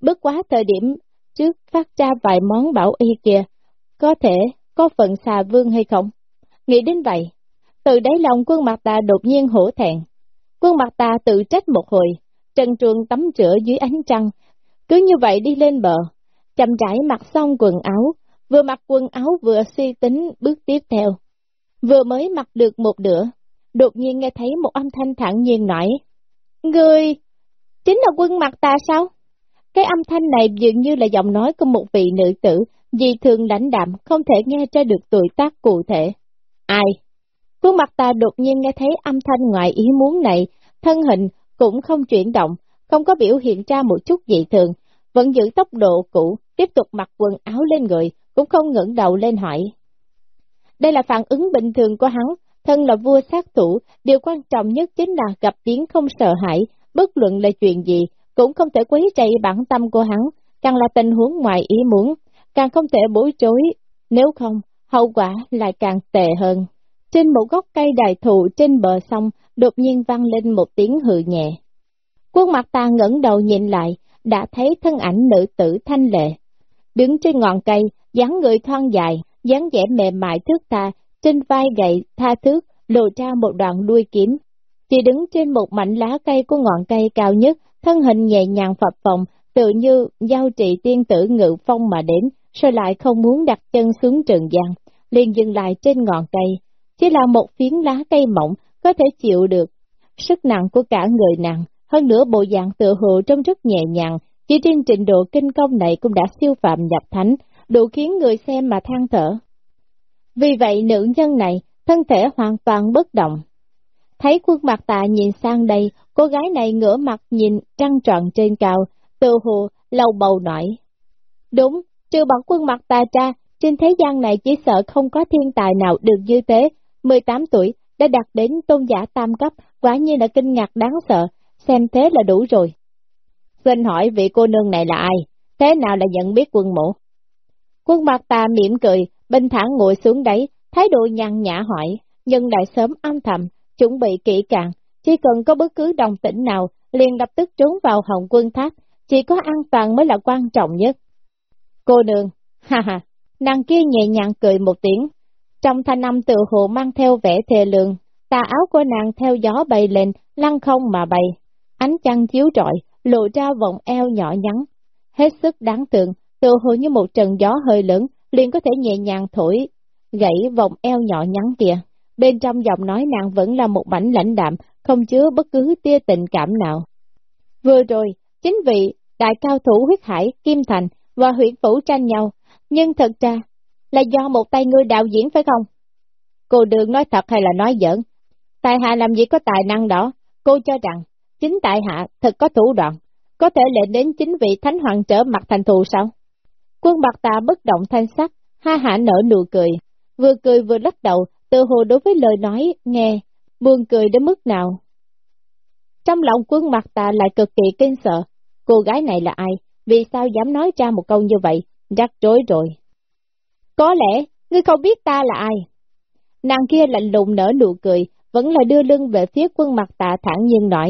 Bất quá thời điểm trước phát ra vài món bảo y kia, có thể có phần xà vương hay không? Nghĩ đến vậy, từ đáy lòng quân mặt ta đột nhiên hổ thẹn. Quân mặt ta tự trách một hồi, trần truồng tắm rửa dưới ánh trăng, cứ như vậy đi lên bờ, chậm rãi mặc xong quần áo, vừa mặc quần áo vừa suy tính bước tiếp theo. Vừa mới mặc được một nửa, đột nhiên nghe thấy một âm thanh thẳng nhiên nói, Người, chính là quân mặt ta sao? Cái âm thanh này dường như là giọng nói của một vị nữ tử, vì thường lãnh đạm không thể nghe ra được tuổi tác cụ thể. Ai? Quân mặt ta đột nhiên nghe thấy âm thanh ngoại ý muốn này, thân hình cũng không chuyển động, không có biểu hiện ra một chút dị thường, vẫn giữ tốc độ cũ, tiếp tục mặc quần áo lên người, cũng không ngẩng đầu lên hỏi. Đây là phản ứng bình thường của hắn, thân là vua sát thủ, điều quan trọng nhất chính là gặp tiếng không sợ hãi, bất luận là chuyện gì, cũng không thể quấy chạy bản tâm của hắn, càng là tình huống ngoài ý muốn, càng không thể bối rối, nếu không, hậu quả lại càng tệ hơn. Trên một gốc cây đại thụ trên bờ sông, đột nhiên vang lên một tiếng hự nhẹ. Quân mặt ta ngẩng đầu nhìn lại, đã thấy thân ảnh nữ tử thanh lệ. Đứng trên ngọn cây, dáng người thon dài, dáng vẻ mềm mại thước tha, trên vai gậy tha thước, lộ ra một đoạn đuôi kiếm. Chỉ đứng trên một mảnh lá cây của ngọn cây cao nhất, thân hình nhẹ nhàng phập phồng, tự như giao trị tiên tử ngự phong mà đến, rồi lại không muốn đặt chân xuống trường giang, liền dừng lại trên ngọn cây. Chỉ là một phiến lá cây mỏng, có thể chịu được. Sức nặng của cả người nặng, hơn nữa bộ dạng tự hồ trông rất nhẹ nhàng, chỉ trên trình độ kinh công này cũng đã siêu phạm nhập thánh, đủ khiến người xem mà than thở. Vì vậy nữ nhân này, thân thể hoàn toàn bất động. Thấy khuôn mặt tạ nhìn sang đây, cô gái này ngửa mặt nhìn trăng tròn trên cao, tự hồ lâu bầu nổi. Đúng, trừ bỏ khuôn mặt tà ra, trên thế gian này chỉ sợ không có thiên tài nào được như thế, 18 tuổi đã đạt đến tôn giả tam cấp, quả nhiên là kinh ngạc đáng sợ, xem thế là đủ rồi. Xin hỏi vị cô nương này là ai? Thế nào là nhận biết quân mộ? Quân mặt ta mỉm cười, bình thản ngồi xuống đấy, thái độ nhàn nhã hỏi, nhưng đại sớm âm thầm, chuẩn bị kỹ càng, chỉ cần có bất cứ đồng tĩnh nào, liền lập tức trốn vào hồng quân tháp, chỉ có an toàn mới là quan trọng nhất. Cô nương, ha ha, nàng kia nhẹ nhàng cười một tiếng, trong thanh âm tự hồ mang theo vẻ thề lượng, tà áo của nàng theo gió bay lên, lăn không mà bay, ánh trăng chiếu rọi, lộ ra vòng eo nhỏ nhắn, hết sức đáng tượng, tự hồ như một trận gió hơi lớn, liền có thể nhẹ nhàng thổi, gãy vòng eo nhỏ nhắn kia. Bên trong giọng nói nàng vẫn là một mảnh lãnh đạm, không chứa bất cứ tia tình cảm nào. Vừa rồi, chính vị đại cao thủ huyết hải, Kim Thành và huyện phủ tranh nhau, nhưng thật ra là do một tay ngươi đạo diễn phải không? Cô đường nói thật hay là nói giỡn? Tài hạ làm gì có tài năng đó, cô cho rằng chính tại hạ thật có thủ đoạn, có thể lệnh đến chính vị thánh hoàng trở mặt thành thù sao? Quân bạc tà bất động thanh sắc, ha hạ nở nụ cười, vừa cười vừa lắc đầu, tự hồ đối với lời nói, nghe, buồn cười đến mức nào. Trong lòng quân mặt tà lại cực kỳ kinh sợ, cô gái này là ai, vì sao dám nói ra một câu như vậy, rắc rối rồi. Có lẽ, ngươi không biết ta là ai. Nàng kia lạnh lùng nở nụ cười, vẫn là đưa lưng về phía quân mặt Tà, thẳng nhiên nói.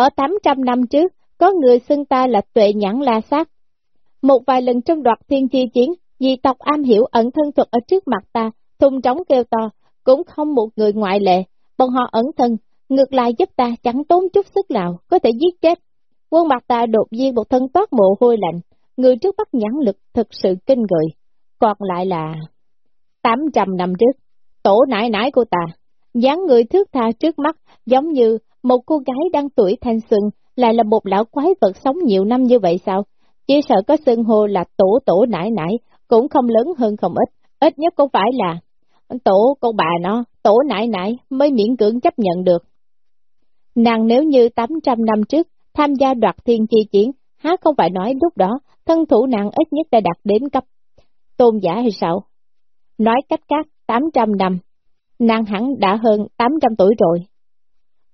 Ở 800 năm trước, có người xưng ta là tuệ nhãn la sát. Một vài lần trong đoạt thiên chi chiến, dị tộc am hiểu ẩn thân thuật ở trước mặt ta, thùng trống kêu to, cũng không một người ngoại lệ, bọn họ ẩn thân, ngược lại giúp ta chẳng tốn chút sức nào, có thể giết chết. Quân mặt ta đột nhiên một thân toát mồ hôi lạnh, người trước bắt nhãn lực thực sự kinh người, còn lại là 800 năm trước, tổ nãi nãi của ta, dáng người thước tha trước mắt giống như một cô gái đang tuổi thanh xuân, lại là một lão quái vật sống nhiều năm như vậy sao? Chỉ sợ có xưng hô là tổ tổ nải nải, cũng không lớn hơn không ít, ít nhất cũng phải là tổ con bà nó, tổ nải nải mới miễn cưỡng chấp nhận được. Nàng nếu như 800 năm trước tham gia đoạt thiên chi chiến, há không phải nói lúc đó thân thủ nàng ít nhất đã đạt đến cấp tôn giả hay sao? Nói cách khác, 800 năm, nàng hẳn đã hơn 800 tuổi rồi.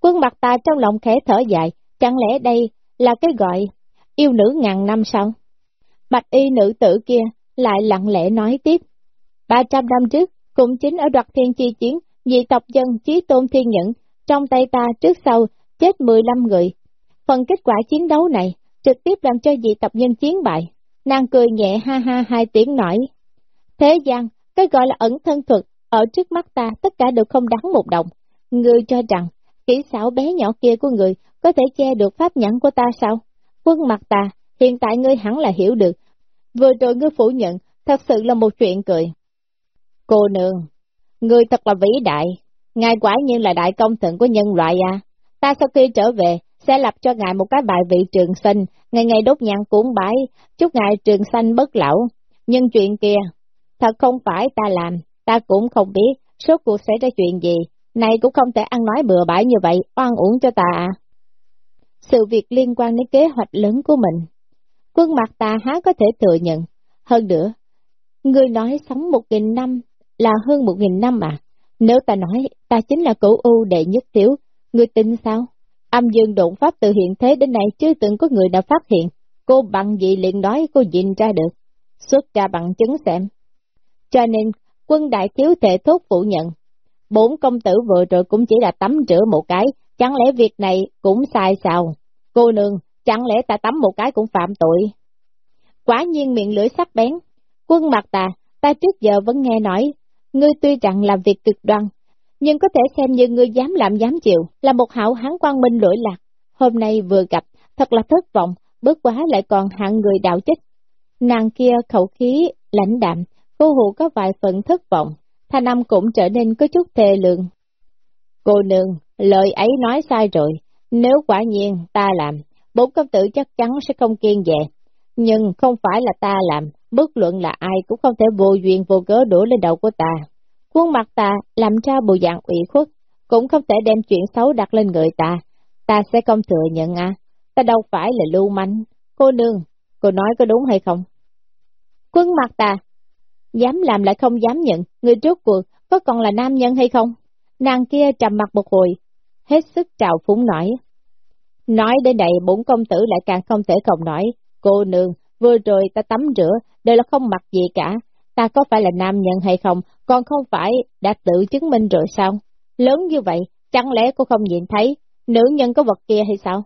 Quân mặt ta trong lòng khẽ thở dài, chẳng lẽ đây là cái gọi yêu nữ ngàn năm sao? Bạch y nữ tử kia lại lặng lẽ nói tiếp. 300 năm trước, cũng chính ở đoạt thiên chi chiến, dị tộc dân chí tôn thiên nhẫn, trong tay ta trước sau, chết 15 người. Phần kết quả chiến đấu này, trực tiếp làm cho dị tộc nhân chiến bại. Nàng cười nhẹ ha ha hai tiếng nói. Thế gian, cái gọi là ẩn thân thuật, ở trước mắt ta tất cả đều không đáng một đồng. Ngươi cho rằng, kỹ xảo bé nhỏ kia của người có thể che được pháp nhãn của ta sao? Quân mặt ta, hiện tại ngươi hẳn là hiểu được. Vừa rồi ngươi phủ nhận, thật sự là một chuyện cười. Cô nương, ngươi thật là vĩ đại, ngài quả nhiên là đại công thần của nhân loại à. Ta sau khi trở về, sẽ lập cho ngài một cái bài vị trường sinh, ngày ngày đốt nhang cuốn bái, chúc ngài trường sanh bất lão. Nhưng chuyện kia, thật không phải ta làm, ta cũng không biết, số cuộc sẽ ra chuyện gì, này cũng không thể ăn nói bừa bãi như vậy, oan uổng cho ta à. Sự việc liên quan đến kế hoạch lớn của mình, quân mặt ta há có thể thừa nhận. Hơn nữa, người nói sống một nghìn năm là hơn một nghìn năm à, nếu ta nói ta chính là cửu u đệ nhất tiểu, người tin sao? Âm dương độn pháp từ hiện thế đến nay chưa từng có người đã phát hiện, cô bằng gì liền nói cô nhìn ra được, xuất ra bằng chứng xem. Cho nên, quân đại thiếu thể thốt phủ nhận, bốn công tử vừa rồi cũng chỉ là tắm rửa một cái, chẳng lẽ việc này cũng sai sao? Cô nương, chẳng lẽ ta tắm một cái cũng phạm tội? Quả nhiên miệng lưỡi sắc bén, quân mặt ta, ta trước giờ vẫn nghe nói, ngươi tuy rằng làm việc cực đoan, nhưng có thể xem như ngươi dám làm dám chịu, là một hảo hán quan minh lỗi lạc. Hôm nay vừa gặp, thật là thất vọng, bước quá lại còn hạng người đạo chết. Nàng kia khẩu khí, lãnh đạm, cô hụ có vài phần thất vọng, thanh âm cũng trở nên có chút thề lượng. Cô nương, lời ấy nói sai rồi, nếu quả nhiên ta làm, bốn công tử chắc chắn sẽ không kiên về. Nhưng không phải là ta làm, bất luận là ai cũng không thể vô duyên vô cớ đổ lên đầu của ta. Khuôn mặt ta làm ra bộ dạng ủy khuất, cũng không thể đem chuyện xấu đặt lên người ta. Ta sẽ không thừa nhận à, ta đâu phải là lưu manh. Cô nương, cô nói có đúng hay không? Quân mặt ta, dám làm lại không dám nhận, người trước cuộc có còn là nam nhân hay không? Nàng kia trầm mặt một hồi, hết sức trào phúng nói. Nói đến đây bốn công tử lại càng không thể không nói, cô nương, vừa rồi ta tắm rửa, đều là không mặc gì cả, ta có phải là nam nhân hay không, còn không phải đã tự chứng minh rồi sao? Lớn như vậy, chẳng lẽ cô không nhìn thấy, nữ nhân có vật kia hay sao?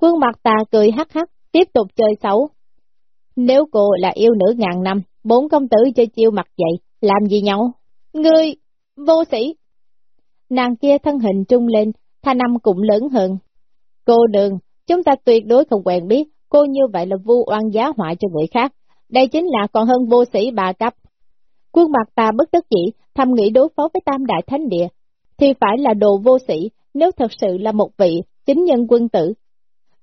Quân mặt ta cười hắc hắc, tiếp tục chơi xấu. Nếu cô là yêu nữ ngàn năm, bốn công tử chơi chiêu mặt vậy, làm gì nhau? Ngươi, vô sĩ! Nàng kia thân hình trung lên, tha năm cũng lớn hơn. Cô đường, chúng ta tuyệt đối không quen biết, cô như vậy là vu oan giá họa cho người khác. Đây chính là còn hơn vô sĩ bà cấp. Quân mặt ta bất tất dĩ, thầm nghĩ đối phó với tam đại thánh địa, thì phải là đồ vô sĩ, nếu thật sự là một vị chính nhân quân tử.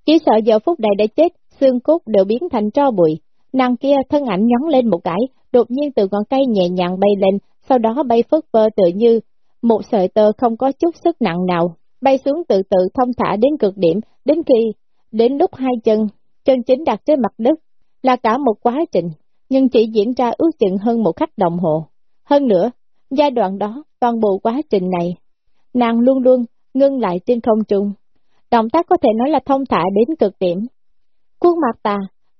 Chỉ sợ giờ phút này đã chết, xương cốt đều biến thành tro bụi. Nàng kia thân ảnh nhón lên một cái, đột nhiên từ ngọn cây nhẹ nhàng bay lên, sau đó bay phất vơ tự như một sợi tơ không có chút sức nặng nào, bay xuống từ từ thông thả đến cực điểm, đến khi, đến lúc hai chân, chân chính đặt trên mặt đất, là cả một quá trình, nhưng chỉ diễn ra ước chừng hơn một khắc đồng hồ. Hơn nữa, giai đoạn đó, toàn bộ quá trình này, nàng luôn luôn ngưng lại trên không trung. Động tác có thể nói là thông thả đến cực điểm. Khuôn mặt ta,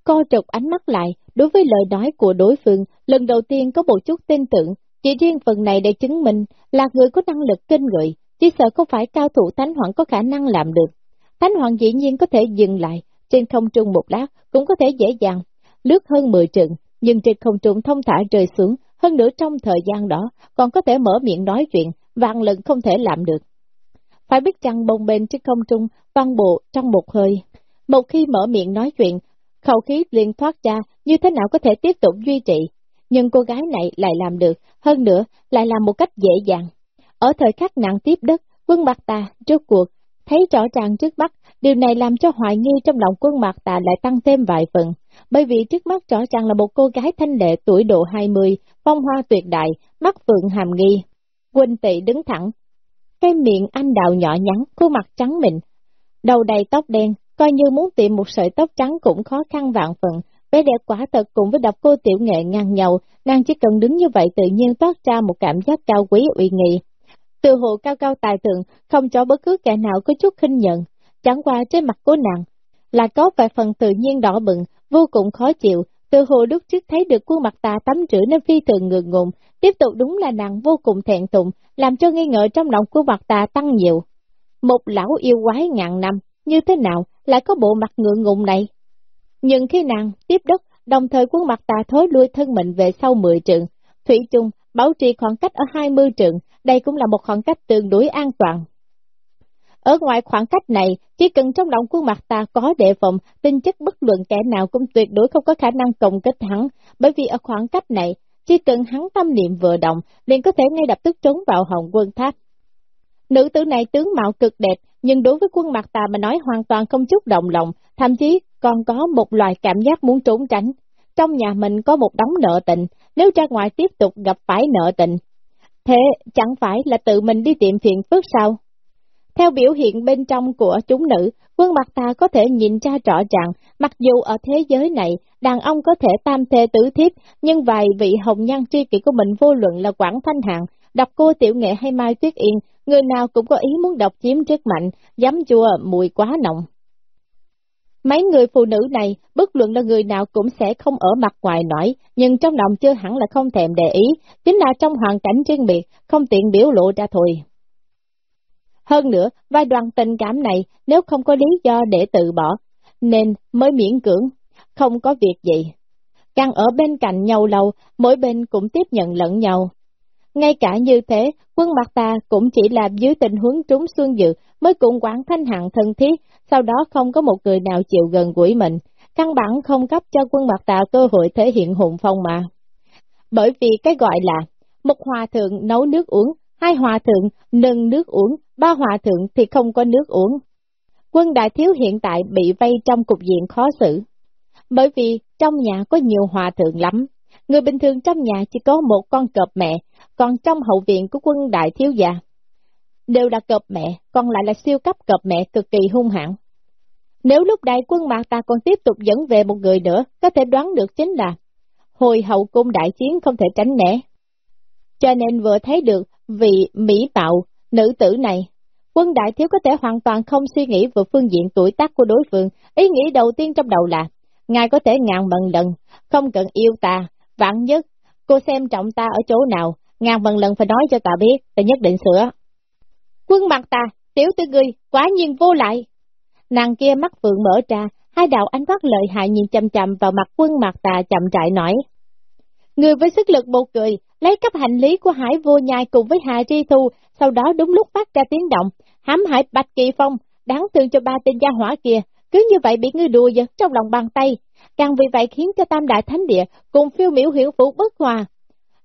co trục ánh mắt lại, đối với lời nói của đối phương, lần đầu tiên có một chút tin tưởng, chỉ riêng phần này để chứng minh là người có năng lực kinh người, chỉ sợ không phải cao thủ thánh hoàng có khả năng làm được. Thánh Hoàng dĩ nhiên có thể dừng lại, trên không trung một lát, cũng có thể dễ dàng, lướt hơn 10 trượng, nhưng trên không trung thông thả rơi xuống, hơn nữa trong thời gian đó, còn có thể mở miệng nói chuyện, vạn lần không thể làm được. Phải biết chăng bồng bềnh trên không trung, văn bộ trong một hơi. Một khi mở miệng nói chuyện, khẩu khí liền thoát ra, như thế nào có thể tiếp tục duy trì. Nhưng cô gái này lại làm được, hơn nữa, lại làm một cách dễ dàng. Ở thời khắc nặng tiếp đất, quân mặt ta, trước cuộc, thấy rõ ràng trước mắt, điều này làm cho hoài nghi trong lòng quân mặt ta lại tăng thêm vài phần. Bởi vì trước mắt rõ ràng là một cô gái thanh lệ tuổi độ 20, phong hoa tuyệt đại, mắt phượng hàm nghi. Quỳnh tị đứng thẳng, cái miệng anh đào nhỏ nhắn, khuôn mặt trắng mịn, đầu đầy tóc đen, coi như muốn tìm một sợi tóc trắng cũng khó khăn vạn phần. Vẻ đẹp quả thật cùng với độc cô tiểu nghệ ngang nhau, nàng chỉ cần đứng như vậy tự nhiên toát ra một cảm giác cao quý uy nghi. Từ hộ cao cao tài thượng, không cho bất cứ kẻ nào có chút khinh nhận, chẳng qua trên mặt của nàng là có vài phần tự nhiên đỏ bừng, vô cùng khó chịu, từ hồ lúc trước thấy được khuôn mặt ta tắm rửa nên phi thường ngượng ngùng, tiếp tục đúng là nàng vô cùng thẹn thùng, làm cho nghi ngờ trong lòng khuôn mặt ta tăng nhiều. Một lão yêu quái ngàn năm, như thế nào lại có bộ mặt ngượng ngùng này? Nhưng khi nàng tiếp đất, đồng thời khuôn mặt tà thối lui thân mình về sau 10 trường, Thủy chung bảo trì khoảng cách ở 20 trường, đây cũng là một khoảng cách tương đối an toàn. Ở ngoài khoảng cách này, chỉ cần trong lòng khuôn mặt ta có đề phòng, tinh chất bất luận kẻ nào cũng tuyệt đối không có khả năng cộng kết hắn, bởi vì ở khoảng cách này, chỉ cần hắn tâm niệm vừa động, liền có thể ngay lập tức trốn vào hồng quân tháp. Nữ tử này tướng mạo cực đẹp, nhưng đối với quân mặt ta mà nói hoàn toàn không chút động lòng, thậm chí còn có một loài cảm giác muốn trốn tránh. Trong nhà mình có một đống nợ tình, nếu ra ngoài tiếp tục gặp phải nợ tình, thế chẳng phải là tự mình đi tiệm phiền phức sao? Theo biểu hiện bên trong của chúng nữ, quân mặt ta có thể nhìn ra rõ ràng, mặc dù ở thế giới này, đàn ông có thể tam thê tứ thiếp, nhưng vài vị hồng nhan tri kỷ của mình vô luận là Quảng Thanh Hạng, đọc cô tiểu nghệ hay Mai Tuyết Yên, người nào cũng có ý muốn độc chiếm rất mạnh, dám chua mùi quá nồng. Mấy người phụ nữ này, bất luận là người nào cũng sẽ không ở mặt ngoài nổi, nhưng trong lòng chưa hẳn là không thèm để ý, chính là trong hoàn cảnh riêng biệt, không tiện biểu lộ ra thôi. Hơn nữa, vai đoàn tình cảm này nếu không có lý do để tự bỏ, nên mới miễn cưỡng, không có việc gì. Càng ở bên cạnh nhau lâu, mỗi bên cũng tiếp nhận lẫn nhau. Ngay cả như thế, quân mặt ta cũng chỉ là dưới tình huống trúng xuân dự mới cùng quản thanh hạng thân thiết, sau đó không có một người nào chịu gần gũi mình, căn bản không cấp cho quân mặt ta cơ hội thể hiện hùng phong mà. Bởi vì cái gọi là, một hòa thượng nấu nước uống, hai hòa thượng nâng nước uống, ba hòa thượng thì không có nước uống. Quân đại thiếu hiện tại bị vây trong cục diện khó xử, bởi vì trong nhà có nhiều hòa thượng lắm. Người bình thường trong nhà chỉ có một con cọp mẹ, còn trong hậu viện của quân đại thiếu già, đều là cọp mẹ, còn lại là siêu cấp cọp mẹ cực kỳ hung hãn. Nếu lúc đại quân mạc ta còn tiếp tục dẫn về một người nữa, có thể đoán được chính là hồi hậu cung đại chiến không thể tránh né. Cho nên vừa thấy được vị mỹ bạo nữ tử này, quân đại thiếu có thể hoàn toàn không suy nghĩ về phương diện tuổi tác của đối phương, ý nghĩ đầu tiên trong đầu là, ngài có thể ngàn bằng lần, không cần yêu ta, vạn nhất, cô xem trọng ta ở chỗ nào, ngàn lần lần phải nói cho ta biết, ta nhất định sửa. Quân mặt ta, tiểu tư ngươi, quá nhiên vô lại. Nàng kia mắt vượng mở ra, hai đạo ánh mắt lợi hại nhìn chầm chầm vào mặt quân mặt ta chậm trại nói. Người với sức lực bột cười, lấy cấp hành lý của Hải vô nhai cùng với Hà Tri Thu, sau đó đúng lúc phát ra tiếng động, hãm hại Bạch Kỳ Phong, đáng thương cho ba tên gia hỏa kia, cứ như vậy bị ngươi đùa giật trong lòng bàn tay, càng vì vậy khiến cho Tam Đại Thánh Địa cùng phiêu miểu hiểu phụ bất hòa.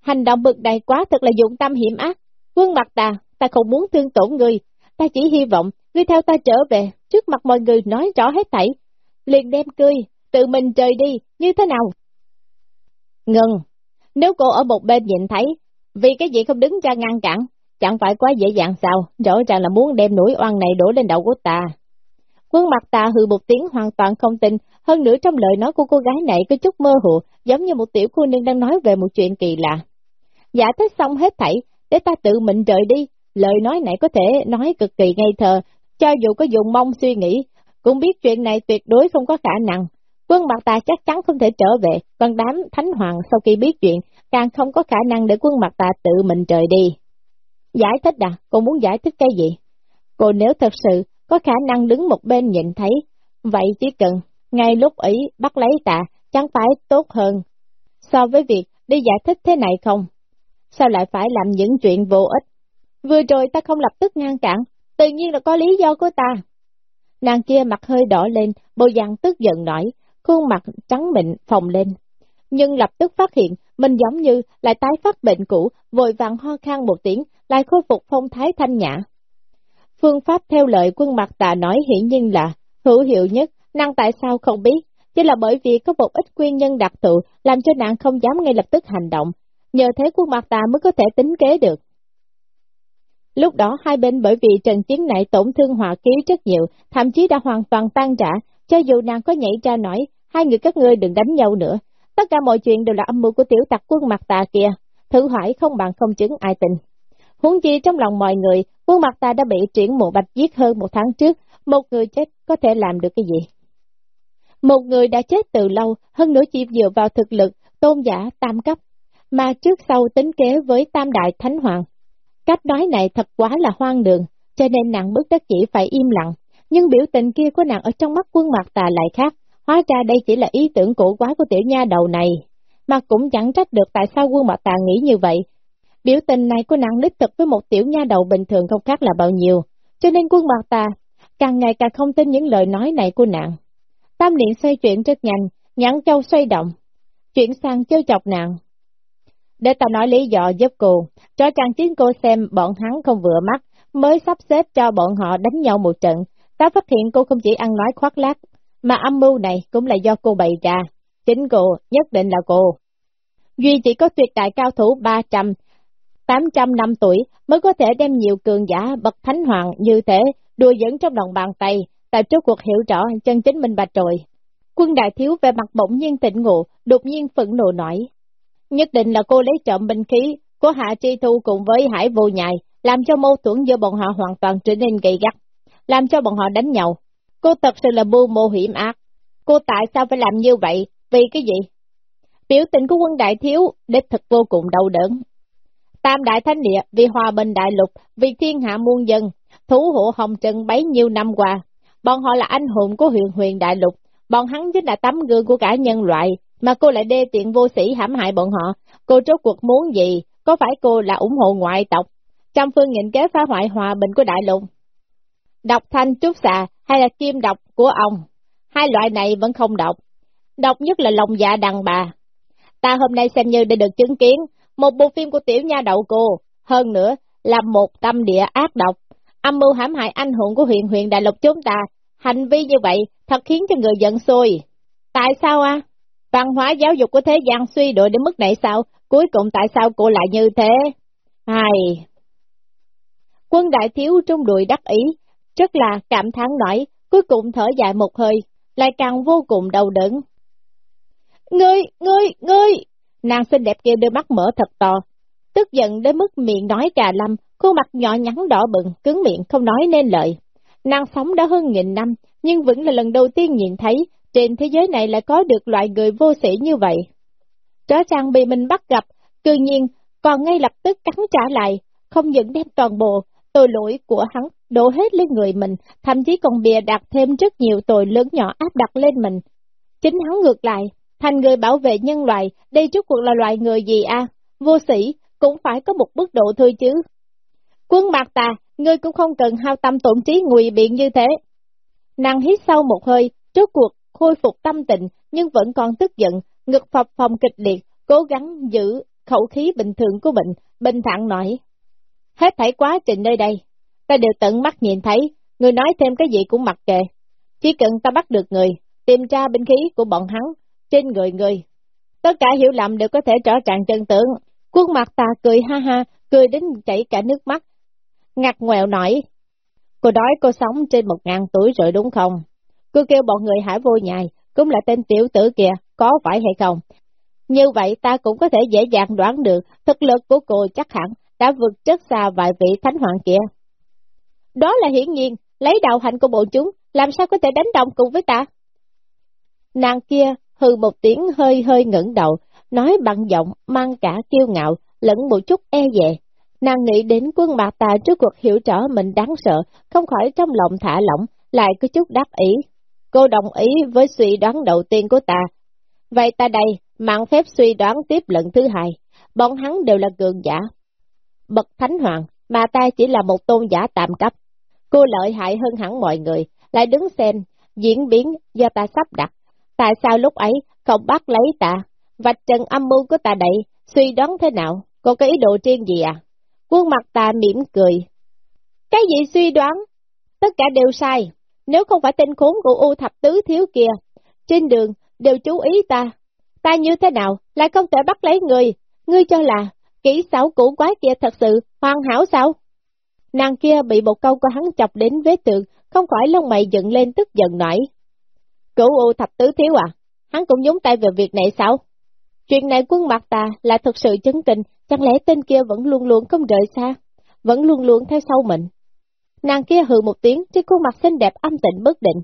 Hành động bực đầy quá thật là dụng tâm hiểm ác, quân mặt ta, ta không muốn thương tổn người, ta chỉ hy vọng ngươi theo ta trở về, trước mặt mọi người nói rõ hết thảy, liền đem cười, tự mình trời đi, như thế nào? Ngừng, nếu cô ở một bên nhìn thấy, vì cái gì không đứng ra ngăn cản, chẳng phải quá dễ dàng sao, rõ ràng là muốn đem nỗi oan này đổ lên đầu của ta. Quân mặt ta hừ một tiếng hoàn toàn không tin, hơn nữa trong lời nói của cô gái này có chút mơ hồ, giống như một tiểu cô nương đang nói về một chuyện kỳ lạ. Giả thích xong hết thảy, để ta tự mình rời đi, lời nói này có thể nói cực kỳ ngây thơ, cho dù có dùng mong suy nghĩ, cũng biết chuyện này tuyệt đối không có khả năng. Quân mặt tà chắc chắn không thể trở về, còn đám thánh hoàng sau khi biết chuyện, càng không có khả năng để quân mặt tà tự mình rời đi. Giải thích à, cô muốn giải thích cái gì? Cô nếu thật sự có khả năng đứng một bên nhìn thấy. Vậy chỉ cần, ngay lúc ấy bắt lấy tạ, chẳng phải tốt hơn. So với việc đi giải thích thế này không? Sao lại phải làm những chuyện vô ích? Vừa rồi ta không lập tức ngăn cản, tự nhiên là có lý do của ta. Nàng kia mặt hơi đỏ lên, bộ dạng tức giận nổi, khuôn mặt trắng mịn phồng lên. Nhưng lập tức phát hiện, mình giống như lại tái phát bệnh cũ, vội vàng ho khan một tiếng, lại khôi phục phong thái thanh nhã. Phương pháp theo lời quân mặt tà nói hiển nhiên là hữu hiệu nhất, năng tại sao không biết, chỉ là bởi vì có một ít nguyên nhân đặc thù làm cho nàng không dám ngay lập tức hành động, nhờ thế quân mặt Ta mới có thể tính kế được. Lúc đó hai bên bởi vì trận chiến này tổn thương hòa khí rất nhiều, thậm chí đã hoàn toàn tan trả, cho dù nàng có nhảy ra nói, hai người các ngươi đừng đánh nhau nữa. Tất cả mọi chuyện đều là âm mưu của tiểu tặc quân mặt tà kia, thử hỏi không bằng không chứng ai tin. Huống chi trong lòng mọi người, quân mặt ta đã bị triển mộ bạch giết hơn một tháng trước, một người chết có thể làm được cái gì? Một người đã chết từ lâu, hơn nữa chỉ dựa vào thực lực, tôn giả tam cấp, mà trước sau tính kế với tam đại thánh hoàng. Cách nói này thật quá là hoang đường, cho nên nàng bức đất chỉ phải im lặng, nhưng biểu tình kia của nàng ở trong mắt quân mặt tà lại khác, hóa ra đây chỉ là ý tưởng cổ quá của tiểu nha đầu này, mà cũng chẳng trách được tại sao quân mặt tà nghĩ như vậy. Biểu tình này của nàng đích thực với một tiểu nha đầu bình thường không khác là bao nhiêu, cho nên quân mặt tà càng ngày càng không tin những lời nói này của nàng. Tam điện xoay chuyển rất nhanh, nhãn châu xoay động, chuyển sang chơi chọc nàng. Để ta nói lý do giúp cô, cho chàng chính cô xem bọn hắn không vừa mắt, mới sắp xếp cho bọn họ đánh nhau một trận. Ta phát hiện cô không chỉ ăn nói khoác lác, mà âm mưu này cũng là do cô bày ra. Chính cô, nhất định là cô. Duy chỉ có tuyệt đại cao thủ 300, 800 năm tuổi mới có thể đem nhiều cường giả bậc thánh hoàng như thế đùa dẫn trong lòng bàn tay, tại trước cuộc hiểu rõ chân chính minh bạch rồi. Quân đại thiếu về mặt bỗng nhiên tỉnh ngộ, đột nhiên phẫn nộ nổi. Nhất định là cô lấy trộm binh khí của Hạ Tri Thu cùng với Hải Vô Nhài, làm cho mâu thuẫn giữa bọn họ hoàn toàn trở nên gay gắt, làm cho bọn họ đánh nhau. Cô thật sự là mưu mô hiểm ác. Cô tại sao phải làm như vậy? Vì cái gì? Biểu tình của quân đại thiếu, đích thật vô cùng đau đớn. Tam đại thánh địa, vì hòa bình đại lục, vì thiên hạ muôn dân, thủ hộ hồng trần bấy nhiêu năm qua. Bọn họ là anh hùng của huyền huyền đại lục, bọn hắn chính là tấm gương của cả nhân loại, mà cô lại đê tiện vô sĩ hãm hại bọn họ. Cô trốt cuộc muốn gì? Có phải cô là ủng hộ ngoại tộc? Trăm phương nhịn kế phá hoại hòa bình của đại lục. Độc thanh trúc xà hay là kim độc của ông? Hai loại này vẫn không độc. Độc nhất là lòng dạ đàn bà. Ta hôm nay xem như đã được chứng kiến một bộ phim của tiểu nha đậu cô, hơn nữa là một tâm địa ác độc, âm mưu hãm hại anh hùng của huyện huyện đại lục chúng ta. Hành vi như vậy thật khiến cho người giận sôi. Tại sao à? Văn hóa giáo dục của thế gian suy đổi đến mức này sao? Cuối cùng tại sao cô lại như thế? Ai... Quân đại thiếu trung đùi đắc ý, rất là cảm thán nổi, cuối cùng thở dài một hơi, lại càng vô cùng đau đớn. Ngươi, ngươi, ngươi! Nàng xinh đẹp kia đôi mắt mở thật to, tức giận đến mức miệng nói cà lâm, khuôn mặt nhỏ nhắn đỏ bừng, cứng miệng không nói nên lời. Nàng sống đã hơn nghìn năm, nhưng vẫn là lần đầu tiên nhìn thấy, trên thế giới này lại có được loại người vô sĩ như vậy. Rõ ràng bị mình bắt gặp, cư nhiên, còn ngay lập tức cắn trả lại, không những đem toàn bộ tội lỗi của hắn đổ hết lên người mình, thậm chí còn bìa đặt thêm rất nhiều tội lớn nhỏ áp đặt lên mình. Chính hắn ngược lại, thành người bảo vệ nhân loại, đây chút cuộc là loại người gì à? Vô sĩ, cũng phải có một mức độ thôi chứ. Quân mạc tà, ngươi cũng không cần hao tâm tổn trí ngụy biện như thế. Nàng hít sâu một hơi, trước cuộc khôi phục tâm tình, nhưng vẫn còn tức giận, ngực phập phòng kịch liệt, cố gắng giữ khẩu khí bình thường của mình, bình thản nói. Hết thảy quá trình nơi đây, ta đều tận mắt nhìn thấy, người nói thêm cái gì cũng mặc kệ. Chỉ cần ta bắt được người, tìm ra binh khí của bọn hắn, trên người người. Tất cả hiểu lầm đều có thể trở trạng chân tượng. Quân mặt ta cười ha ha, cười đến chảy cả nước mắt. Ngặt ngoèo nổi. Cô đói cô sống trên một ngàn tuổi rồi đúng không? Cô kêu bọn người hãy vô nhài, cũng là tên tiểu tử kìa, có phải hay không? Như vậy ta cũng có thể dễ dàng đoán được thực lực của cô chắc hẳn đã vượt chất xa vài vị thánh hoàng kia. Đó là hiển nhiên, lấy đạo hạnh của bọn chúng, làm sao có thể đánh đồng cùng với ta? Nàng kia hừ một tiếng hơi hơi ngẩng đầu, nói bằng giọng mang cả kiêu ngạo, lẫn một chút e dè. Nàng nghĩ đến quân bạc ta trước cuộc hiểu rõ mình đáng sợ, không khỏi trong lòng thả lỏng, lại có chút đắc ý. Cô đồng ý với suy đoán đầu tiên của ta. Vậy ta đây, mạng phép suy đoán tiếp lần thứ hai. Bọn hắn đều là cường giả. Bậc thánh hoàng, mà ta chỉ là một tôn giả tạm cấp. Cô lợi hại hơn hẳn mọi người, lại đứng xem, diễn biến do ta sắp đặt. Tại sao lúc ấy không bắt lấy ta, vạch trần âm mưu của ta đây, suy đoán thế nào, có cái ý đồ riêng gì à? khuôn mặt ta mỉm cười. Cái gì suy đoán? Tất cả đều sai. Nếu không phải tên khốn của U thập tứ thiếu kia, trên đường đều chú ý ta. Ta như thế nào, lại không thể bắt lấy người. Ngươi cho là, kỹ xảo cũ quái kia thật sự hoàn hảo sao? Nàng kia bị một câu của hắn chọc đến vết tượng, không khỏi lông mày dựng lên tức giận nổi. Cửu U thập tứ thiếu à? Hắn cũng nhúng tay về việc này sao? Chuyện này quân mặt ta là thật sự chấn kinh, chẳng lẽ tên kia vẫn luôn luôn không rời xa, vẫn luôn luôn theo sau mình. Nàng kia hừ một tiếng, trên khuôn mặt xinh đẹp âm tịnh bất định.